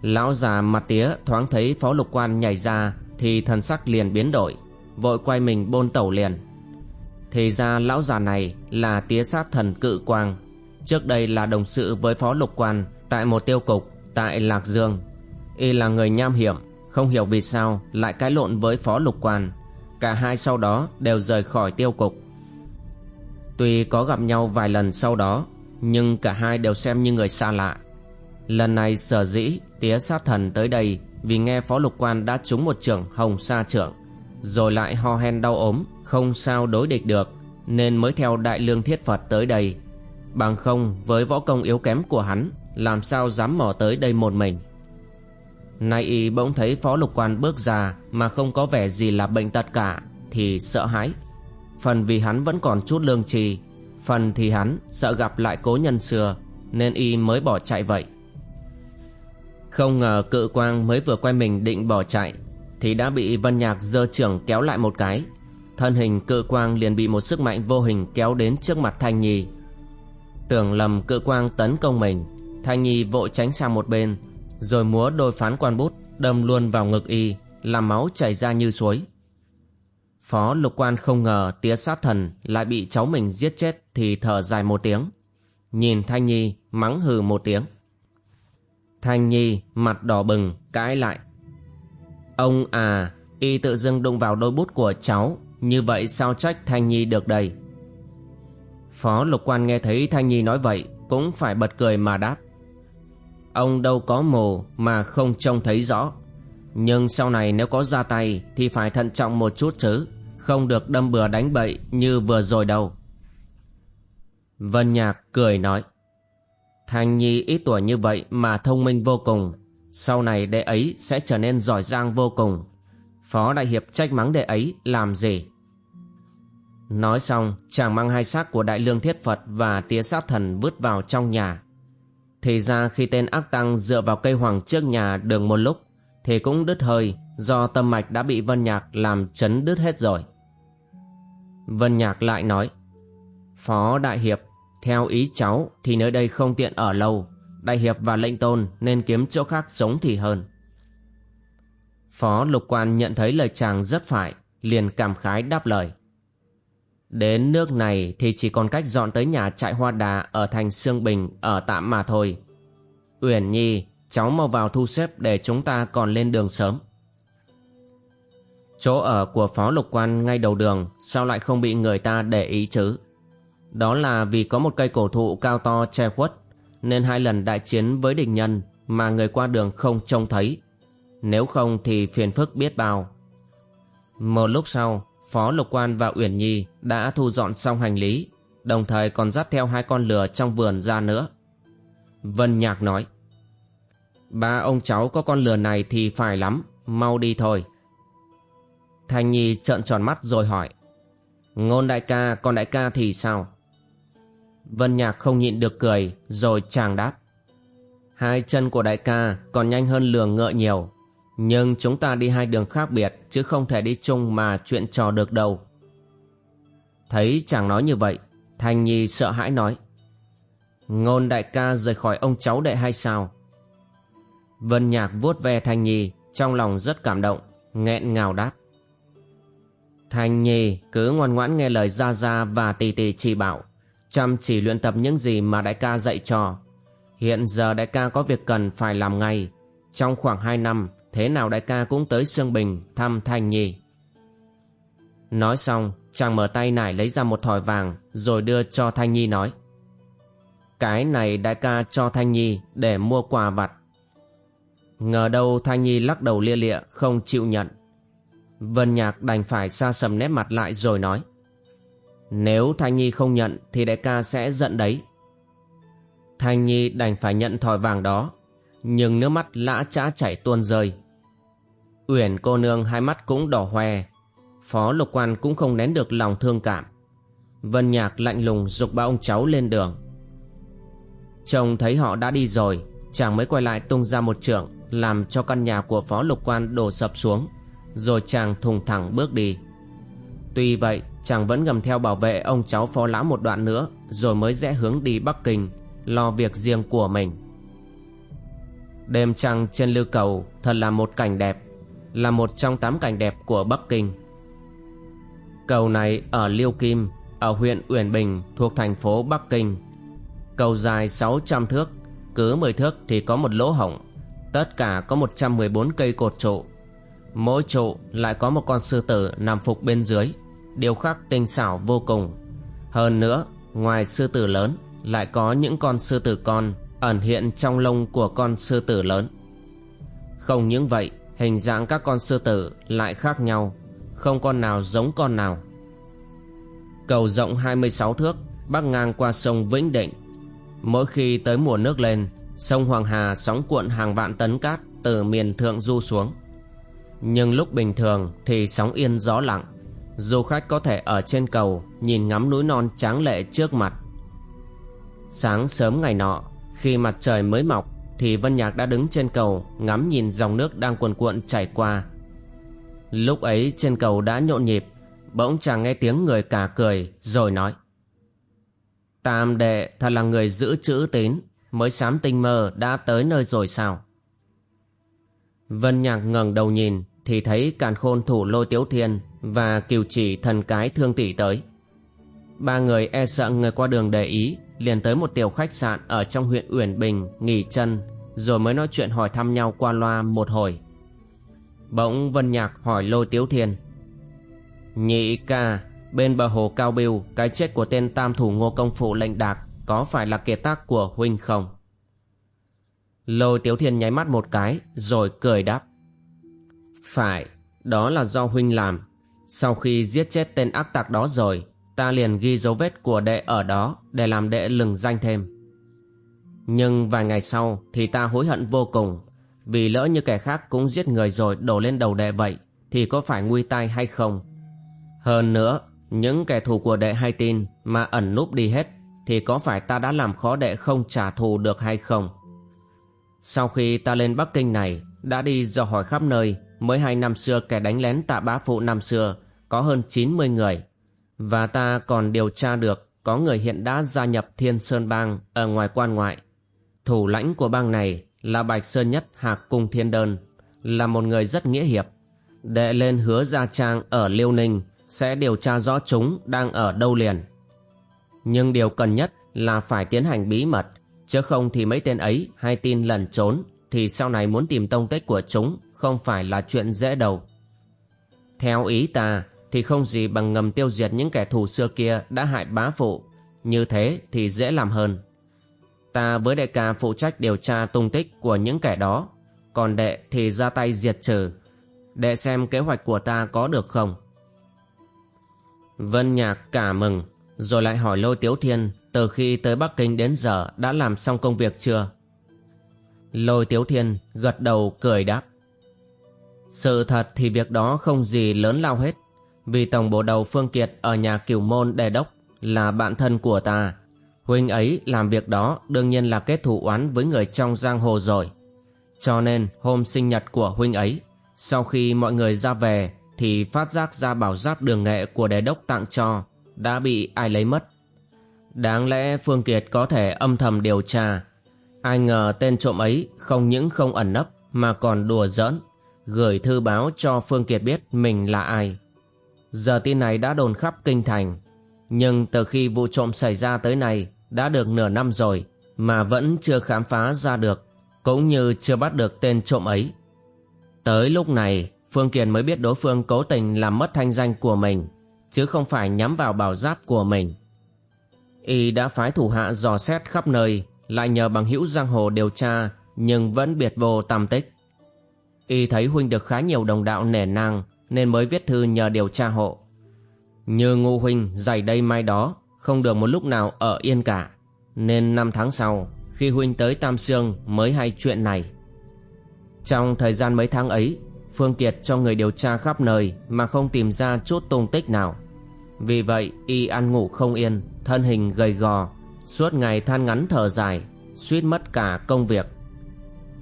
Lão già mặt tía thoáng thấy phó lục quan nhảy ra Thì thần sắc liền biến đổi, Vội quay mình bôn tẩu liền. Thì ra lão già này là tía sát thần cự quang. Trước đây là đồng sự với phó lục quan Tại một tiêu cục Tại Lạc Dương. Y là người nham hiểm, Không hiểu vì sao lại cãi lộn với phó lục quan. Cả hai sau đó đều rời khỏi tiêu cục. Tuy có gặp nhau vài lần sau đó, Nhưng cả hai đều xem như người xa lạ. Lần này sở dĩ tía sát thần tới đây Vì nghe phó lục quan đã trúng một trưởng hồng sa trưởng, Rồi lại ho hen đau ốm, Không sao đối địch được, Nên mới theo đại lương thiết Phật tới đây. Bằng không, với võ công yếu kém của hắn, Làm sao dám mò tới đây một mình? Nay y bỗng thấy phó lục quan bước ra Mà không có vẻ gì là bệnh tật cả, Thì sợ hãi. Phần vì hắn vẫn còn chút lương trì, Phần thì hắn sợ gặp lại cố nhân xưa, Nên y mới bỏ chạy vậy. Không ngờ cự quang mới vừa quay mình định bỏ chạy, Thì đã bị vân nhạc dơ trưởng kéo lại một cái. Thân hình cự quang liền bị một sức mạnh vô hình kéo đến trước mặt Thanh Nhi. Tưởng lầm cự quang tấn công mình, Thanh Nhi vội tránh sang một bên, Rồi múa đôi phán quan bút Đâm luôn vào ngực y, Làm máu chảy ra như suối. Phó lục quan không ngờ tía sát thần Lại bị cháu mình giết chết Thì thở dài một tiếng. Nhìn Thanh Nhi mắng hừ một tiếng. Thanh Nhi, mặt đỏ bừng, cãi lại. Ông à Y tự dưng đụng vào đôi bút của cháu, Như vậy sao trách Thanh Nhi được đây? Phó lục quan nghe thấy Thanh Nhi nói vậy, Cũng phải bật cười mà đáp. Ông đâu có mù mà không trông thấy rõ. Nhưng sau này nếu có ra tay Thì phải thận trọng một chút chứ, Không được đâm bừa đánh bậy như vừa rồi đâu. Vân Nhạc cười nói. Thanh Nhi ít tuổi như vậy mà thông minh vô cùng Sau này đệ ấy sẽ trở nên giỏi giang vô cùng Phó Đại Hiệp trách mắng đệ ấy làm gì Nói xong chàng mang hai xác của Đại Lương Thiết Phật và tía sát thần vứt vào trong nhà. Thì ra khi tên ác tăng dựa vào cây hoàng trước nhà đường một lúc thì cũng đứt hơi do tâm mạch đã bị Vân Nhạc làm chấn đứt hết rồi. Vân Nhạc lại nói Phó Đại Hiệp, theo ý cháu thì nơi đây không tiện ở lâu. Đại Hiệp và lệnh tôn nên kiếm chỗ khác sống thì hơn. Phó Lục Quan nhận thấy lời chàng rất phải, liền cảm khái đáp lời. Đến nước này thì chỉ còn cách dọn tới nhà trại hoa đà ở thành Sương Bình ở tạm mà thôi. Uyển Nhi, cháu mau vào thu xếp để chúng ta còn lên đường sớm. Chỗ ở của phó lục quan ngay đầu đường sao lại không bị người ta để ý chứ? Đó là vì có một cây cổ thụ cao to che khuất nên hai lần đại chiến với địch nhân mà người qua đường không trông thấy. Nếu không thì phiền phức biết bao. Một lúc sau, Phó Lục Quan và Uyển Nhi đã thu dọn xong hành lý, đồng thời còn dắt theo hai con lừa trong vườn ra nữa. Vân Nhạc nói, Ba ông cháu có con lừa này thì phải lắm, mau đi thôi. Thanh Nhi trợn tròn mắt rồi hỏi, Ngôn đại ca, con đại ca thì sao? Vân Nhạc không nhịn được cười, rồi chàng đáp. Hai chân của đại ca còn nhanh hơn lừa ngựa nhiều, nhưng chúng ta đi hai đường khác biệt chứ không thể đi chung mà chuyện trò được đâu. Thấy chàng nói như vậy, Thanh Nhi sợ hãi nói. Ngôn đại ca rời khỏi ông cháu đệ hay sao? Vân Nhạc vuốt ve Thanh Nhi, trong lòng rất cảm động, nghẹn ngào đáp. Thanh Nhi cứ ngoan ngoãn nghe lời Gia Gia và Tì Tì chỉ bảo, chăm chỉ luyện tập những gì mà đại ca dạy cho. Hiện giờ đại ca có việc cần phải làm ngay. Trong khoảng hai năm, thế nào đại ca cũng tới Sương Bình thăm Thanh Nhi. Nói xong, chàng mở tay nải lấy ra một thỏi vàng rồi đưa cho Thanh Nhi nói. Cái này đại ca cho Thanh Nhi để mua quà vặt. Ngờ đâu Thanh Nhi lắc đầu lia lịa không chịu nhận. Vân Nhạc đành phải xa sầm nét mặt lại rồi nói. Nếu Thanh Nhi không nhận thì đại ca sẽ giận đấy. Thanh Nhi đành phải nhận thỏi vàng đó nhưng nước mắt lã chã chảy tuôn rơi. Uyển cô nương hai mắt cũng đỏ hoe, phó lục quan cũng không nén được lòng thương cảm. Vân Nhạc lạnh lùng dục ba ông cháu lên đường. Chồng thấy họ đã đi rồi, chàng mới quay lại tung ra một trưởng, làm cho căn nhà của phó lục quan đổ sập xuống, rồi chàng thùng thẳng bước đi. Tuy vậy, chàng vẫn ngầm theo bảo vệ ông cháu phó lão một đoạn nữa, rồi mới rẽ hướng đi Bắc Kinh, lo việc riêng của mình. Đêm trăng trên lưu cầu thật là một cảnh đẹp Là một trong tám cảnh đẹp của Bắc Kinh. Cầu này ở Liêu Kim Ở huyện Uyển Bình thuộc thành phố Bắc Kinh. Cầu dài 600 thước Cứ 10 thước thì có một lỗ hổng Tất cả có 114 cây cột trụ. Mỗi trụ lại có một con sư tử nằm phục bên dưới. Điều khắc tinh xảo vô cùng. Hơn nữa, Ngoài sư tử lớn, Lại có những con sư tử con Ẩn hiện trong lông của con sư tử lớn. Không những vậy, Hình dạng các con sư tử lại khác nhau. Không con nào giống con nào. Cầu rộng 26 thước, Bắc ngang qua sông Vĩnh Định. Mỗi khi tới mùa nước lên, Sông Hoàng Hà sóng cuộn hàng vạn tấn cát Từ miền thượng du xuống. Nhưng lúc bình thường Thì sóng yên gió lặng. Du khách có thể ở trên cầu, Nhìn ngắm núi non tráng lệ trước mặt. Sáng sớm ngày nọ, Khi mặt trời mới mọc, Thì Vân Nhạc đã đứng trên cầu, Ngắm nhìn dòng nước đang cuồn cuộn chảy qua. Lúc ấy, trên cầu đã nhộn nhịp, Bỗng chàng nghe tiếng người cả cười, Rồi nói, Tam đệ thật là người giữ chữ tín, Mới sám tinh mơ đã tới nơi rồi sao? Vân Nhạc ngẩng đầu nhìn, Thì thấy càn khôn thủ lôi tiếu thiên và kiều chỉ thần cái thương tỷ tới. Ba người e sợ người qua đường để ý, Liền tới một tiểu khách sạn Ở trong huyện Uyển Bình, nghỉ chân, Rồi mới nói chuyện hỏi thăm nhau qua loa một hồi. Bỗng Vân Nhạc hỏi lôi tiếu thiên, Nhị ca, Bên bờ hồ Cao Biêu, Cái chết của tên tam thủ ngô công phụ lệnh đạc Có phải là kiệt tác của huynh không? Lôi Tiếu Thiên nháy mắt một cái, Rồi cười đáp, Phải, Đó là do huynh làm. Sau khi giết chết tên ác tặc đó rồi, Ta liền ghi dấu vết của đệ ở đó Để làm đệ lừng danh thêm Nhưng vài ngày sau Thì ta hối hận vô cùng, Vì lỡ như kẻ khác cũng giết người rồi Đổ lên đầu đệ vậy, Thì có phải nguy tai hay không Hơn nữa, những kẻ thù của đệ hay tin mà ẩn núp đi hết, thì có phải ta đã làm khó đệ không trả thù được hay không? Sau khi ta lên Bắc Kinh này, đã đi dò hỏi khắp nơi mới hai năm xưa kẻ đánh lén tạ bá phụ năm xưa có hơn 90 người và ta còn điều tra được có người hiện đã gia nhập Thiên Sơn Bang ở ngoài quan ngoại. Thủ lãnh của bang này là Bạch Sơn Nhất Hạc Cung Thiên Đơn là một người rất nghĩa hiệp. Đệ lên hứa Gia Trang ở Liêu Ninh sẽ điều tra rõ chúng đang ở đâu liền. Nhưng điều cần nhất là phải tiến hành bí mật, chứ không thì mấy tên ấy hay tin lần trốn thì sau này muốn tìm tông tích của chúng không phải là chuyện dễ đâu. Theo ý ta thì không gì bằng ngầm tiêu diệt những kẻ thù xưa kia đã hại bá phụ, như thế thì dễ làm hơn. Ta với đệ ca phụ trách điều tra tung tích của những kẻ đó, còn đệ thì ra tay diệt trừ. Đệ xem kế hoạch của ta có được không? Vân Nhạc cả mừng Rồi lại hỏi Lôi Tiếu Thiên Từ khi tới Bắc Kinh đến giờ Đã làm xong công việc chưa Lôi Tiếu Thiên gật đầu cười đáp sự thật thì việc đó không gì lớn lao hết Vì Tổng Bộ Đầu Phương Kiệt Ở nhà Kiều Môn Đề Đốc Là bạn thân của ta Huynh ấy làm việc đó Đương nhiên là kết thù oán với người trong giang hồ rồi Cho nên hôm sinh nhật của huynh ấy Sau khi mọi người ra về thì phát giác ra bảo giáp đường nghệ của Đề đốc tặng cho đã bị ai lấy mất. Đáng lẽ Phương Kiệt có thể âm thầm điều tra. Ai ngờ tên trộm ấy không những không ẩn nấp mà còn đùa giỡn, gửi thư báo cho Phương Kiệt biết mình là ai. Giờ tin này đã đồn khắp kinh thành, nhưng từ khi vụ trộm xảy ra tới nay đã được nửa năm rồi mà vẫn chưa khám phá ra được, cũng như chưa bắt được tên trộm ấy. Tới lúc này, Phương Kiệt mới biết đối phương cố tình làm mất thanh danh của mình, chứ không phải nhắm vào bảo giáp của mình. Y đã phái thủ hạ dò xét khắp nơi, lại nhờ bằng hữu giang hồ điều tra, nhưng vẫn biệt vô tam tích. Y thấy huynh được khá nhiều đồng đạo nể nang, nên mới viết thư nhờ điều tra hộ. Như ngô huynh dày đây mai đó, không được một lúc nào ở yên cả, nên năm tháng sau, khi huynh tới Tam Sương mới hay chuyện này. Trong thời gian mấy tháng ấy, Phương Kiệt cho người điều tra khắp nơi mà không tìm ra chút tung tích nào. Vì vậy y ăn ngủ không yên, thân hình gầy gò, suốt ngày than ngắn thở dài, suýt mất cả công việc.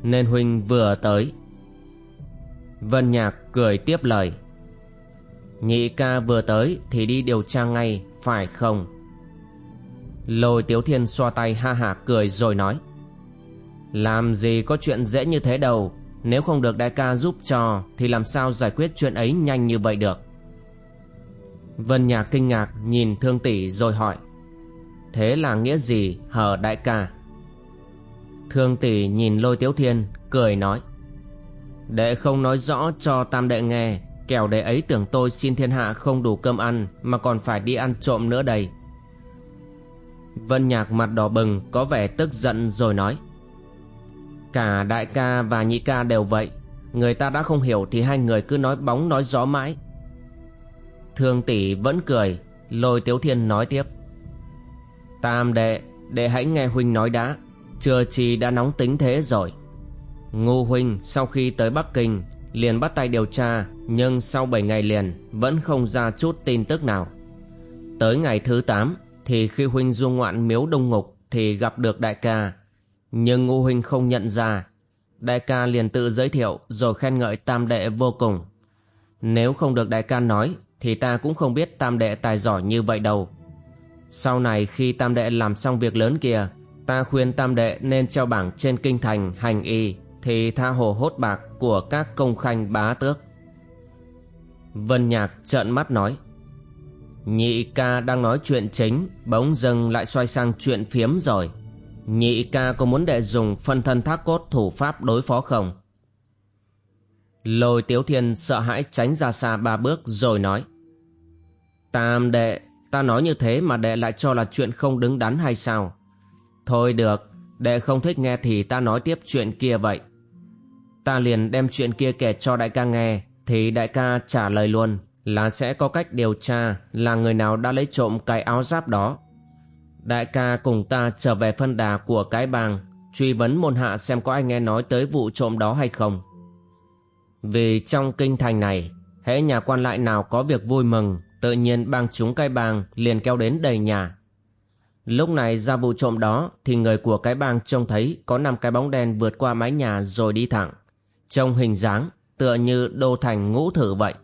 Nên Huynh vừa tới. Vân Nhạc cười tiếp lời. Nhị ca vừa tới thì đi điều tra ngay, phải không? Lôi Tiếu Thiên xoa tay ha hả cười rồi nói. Làm gì có chuyện dễ như thế đâu nếu không được đại ca giúp cho Thì làm sao giải quyết chuyện ấy nhanh như vậy được Vân Nhạc kinh ngạc nhìn thương tỷ rồi hỏi Thế là nghĩa gì hờ đại ca Thương tỷ nhìn lôi tiếu thiên Cười nói Đệ không nói rõ cho tam đệ nghe. Kẻo đệ ấy tưởng tôi xin thiên hạ không đủ cơm ăn, Mà còn phải đi ăn trộm nữa đây. Vân Nhạc mặt đỏ bừng, Có vẻ tức giận rồi nói. Cả đại ca và nhị ca đều vậy. Người ta đã không hiểu Thì hai người cứ nói bóng, nói gió mãi. Thương tỷ vẫn cười, Lôi Tiếu Thiên nói tiếp. Tam đệ Đệ hãy nghe huynh nói đã. Chưa chi đã nóng tính thế rồi. Ngô huynh sau khi tới Bắc Kinh, liền bắt tay điều tra, nhưng sau 7 ngày liền, vẫn không ra chút tin tức nào. Tới ngày thứ 8 thì khi huynh du ngoạn miếu đông ngục, thì gặp được đại ca. Nhưng Ngô huynh không nhận ra. Đại ca liền tự giới thiệu, rồi khen ngợi tam đệ vô cùng. Nếu không được đại ca nói, thì ta cũng không biết tam đệ tài giỏi như vậy đâu. Sau này khi tam đệ làm xong việc lớn kia, ta khuyên tam đệ nên treo bảng trên kinh thành hành y thì tha hồ hốt bạc của các công khanh bá tước. Vân Nhạc trợn mắt nói Nhị ca đang nói chuyện chính Bỗng dưng lại xoay sang chuyện phiếm rồi Nhị ca có muốn đệ dùng phân thân thác cốt thủ pháp đối phó không? Lôi Tiếu Thiên sợ hãi tránh ra xa ba bước rồi nói Tam đệ, ta nói như thế mà đệ lại cho là chuyện không đứng đắn hay sao? Thôi được, đệ không thích nghe thì ta nói tiếp chuyện kia vậy. Ta liền đem chuyện kia kể cho đại ca nghe, Thì đại ca trả lời luôn Là sẽ có cách điều tra Là người nào đã lấy trộm cái áo giáp đó. Đại ca cùng ta trở về phân đà của cái bang Truy vấn môn hạ xem có ai nghe nói tới vụ trộm đó hay không. Vì trong kinh thành này, hễ nhà quan lại nào có việc vui mừng, Tự nhiên bang chúng cái bang liền kéo đến đầy nhà. Lúc này ra vụ trộm đó, thì người của cái bang trông thấy có năm cái bóng đen vượt qua mái nhà rồi đi thẳng. Trông hình dáng tựa như đô thành ngũ thử vậy.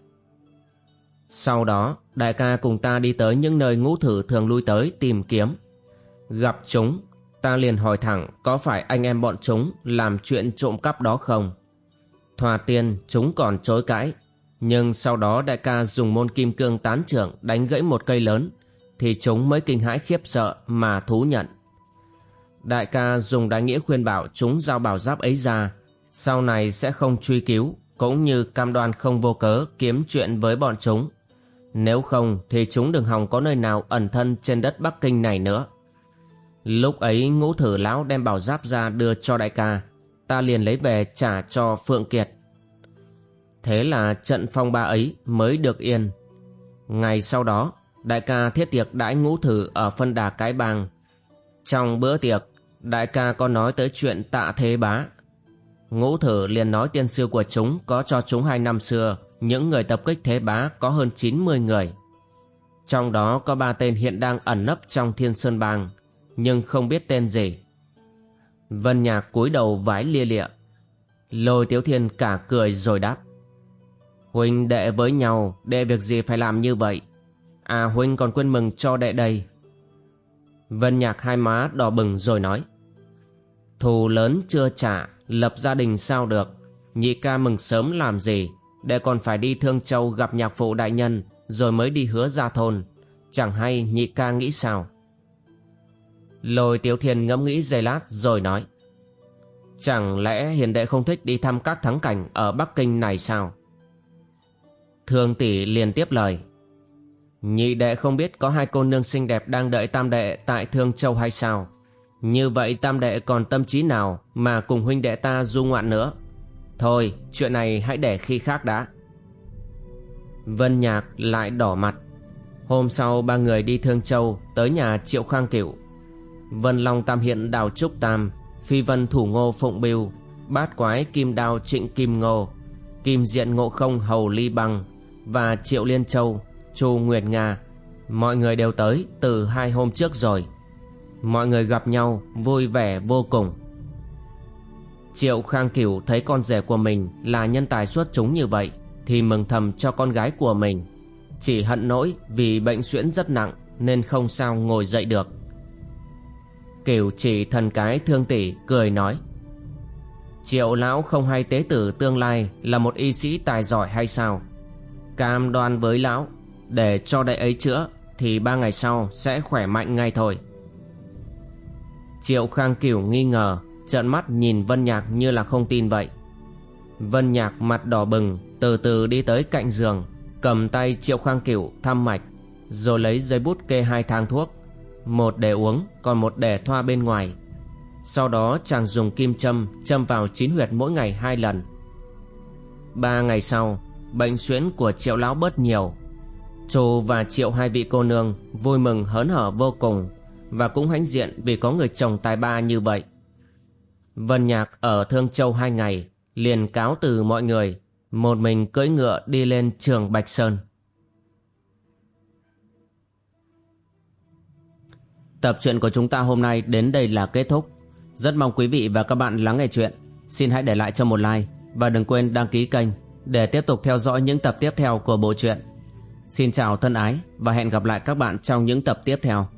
Sau đó, đại ca cùng ta đi tới những nơi ngũ thử thường lui tới tìm kiếm. Gặp chúng, ta liền hỏi thẳng có phải anh em bọn chúng làm chuyện trộm cắp đó không? Thoa tiên chúng còn chối cãi, nhưng sau đó đại ca dùng môn kim cương tán trưởng đánh gãy một cây lớn, thì chúng mới kinh hãi khiếp sợ mà thú nhận. Đại ca dùng đại nghĩa khuyên bảo chúng giao bảo giáp ấy ra, sau này sẽ không truy cứu cũng như cam đoan không vô cớ kiếm chuyện với bọn chúng. Nếu không thì chúng đừng hòng có nơi nào ẩn thân trên đất Bắc Kinh này nữa. Lúc ấy ngũ thử lão đem bảo giáp ra đưa cho đại ca, ta liền lấy về trả cho Phượng Kiệt. Thế là trận phong ba ấy mới được yên. Ngày sau đó, đại ca thiết tiệc đãi ngũ thử ở phân đà cái bang. Trong bữa tiệc, đại ca có nói tới chuyện tạ thế bá Ngũ thử liền nói tiên sư của chúng có cho chúng hai năm xưa những người tập kích thế bá có hơn 90 người. Trong đó có ba tên hiện đang ẩn nấp trong thiên sơn bang nhưng không biết tên gì. Vân Nhạc cúi đầu vái lia lịa. Lôi Tiếu Thiên cả cười rồi đáp. Huynh đệ với nhau, đệ việc gì phải làm như vậy? À Huynh còn quên mừng cho đệ đây. Vân Nhạc hai má đỏ bừng rồi nói. Thù lớn chưa trả, Lập gia đình sao được Nhị ca mừng sớm làm gì, Để còn phải đi Thương Châu gặp nhạc phụ đại nhân, Rồi mới đi hứa ra thôn Chẳng hay nhị ca nghĩ sao Lôi Tiếu Thiên ngẫm nghĩ giây lát rồi nói, Chẳng lẽ hiền đệ không thích đi thăm các thắng cảnh ở Bắc Kinh này sao? Thương tỷ liền tiếp lời, Nhị đệ không biết có hai cô nương xinh đẹp đang đợi tam đệ tại Thương Châu hay sao? Như vậy tam đệ còn tâm trí nào mà cùng huynh đệ ta du ngoạn nữa. Thôi, chuyện này hãy để khi khác đã. Vân Nhạc lại đỏ mặt. Hôm sau ba người đi Thương Châu tới nhà Triệu Khang Cửu. Vân Long Tam Hiện Đào Trúc Tam, Phi Vân Thủ Ngô Phụng Biêu, Bát Quái Kim Đao Trịnh Kim Ngô, Kim Diện Ngộ Không Hầu Ly Băng và Triệu Liên Châu, Chu Nguyệt Nga. Mọi người đều tới từ hai hôm trước rồi. Mọi người gặp nhau vui vẻ vô cùng. Triệu Khang Cửu thấy con rể của mình là nhân tài xuất chúng như vậy Thì mừng thầm cho con gái của mình. Chỉ hận nỗi vì bệnh suyễn rất nặng Nên không sao ngồi dậy được. Cửu chỉ thần cái thương tỷ cười nói, Triệu lão không hay tế tử tương lai Là một y sĩ tài giỏi hay sao? Cam đoan với lão, Để cho đại ấy chữa Thì ba ngày sau sẽ khỏe mạnh ngay thôi. Triệu Khang Cửu nghi ngờ, trợn mắt nhìn Vân Nhạc như là không tin vậy. Vân Nhạc mặt đỏ bừng, Từ từ đi tới cạnh giường, Cầm tay Triệu Khang Cửu thăm mạch, Rồi lấy giấy bút kê hai thang thuốc, Một để uống, Còn một để thoa bên ngoài. Sau đó chàng dùng kim châm Châm vào chín huyệt mỗi ngày hai lần. Ba ngày sau, Bệnh suyễn của Triệu Lão bớt nhiều. Trù và Triệu hai vị cô nương Vui mừng hớn hở vô cùng. Và cũng hãnh diện vì có người chồng tài ba như vậy Vân Nhạc ở Thương Châu hai ngày, liền cáo từ mọi người, một mình cưỡi ngựa đi lên trường Bạch Sơn. Tập truyện của chúng ta hôm nay đến đây là kết thúc. Rất mong quý vị và các bạn lắng nghe chuyện. Xin hãy để lại cho một like và đừng quên đăng ký kênh để tiếp tục theo dõi những tập tiếp theo của bộ truyện. Xin chào thân ái và hẹn gặp lại các bạn trong những tập tiếp theo.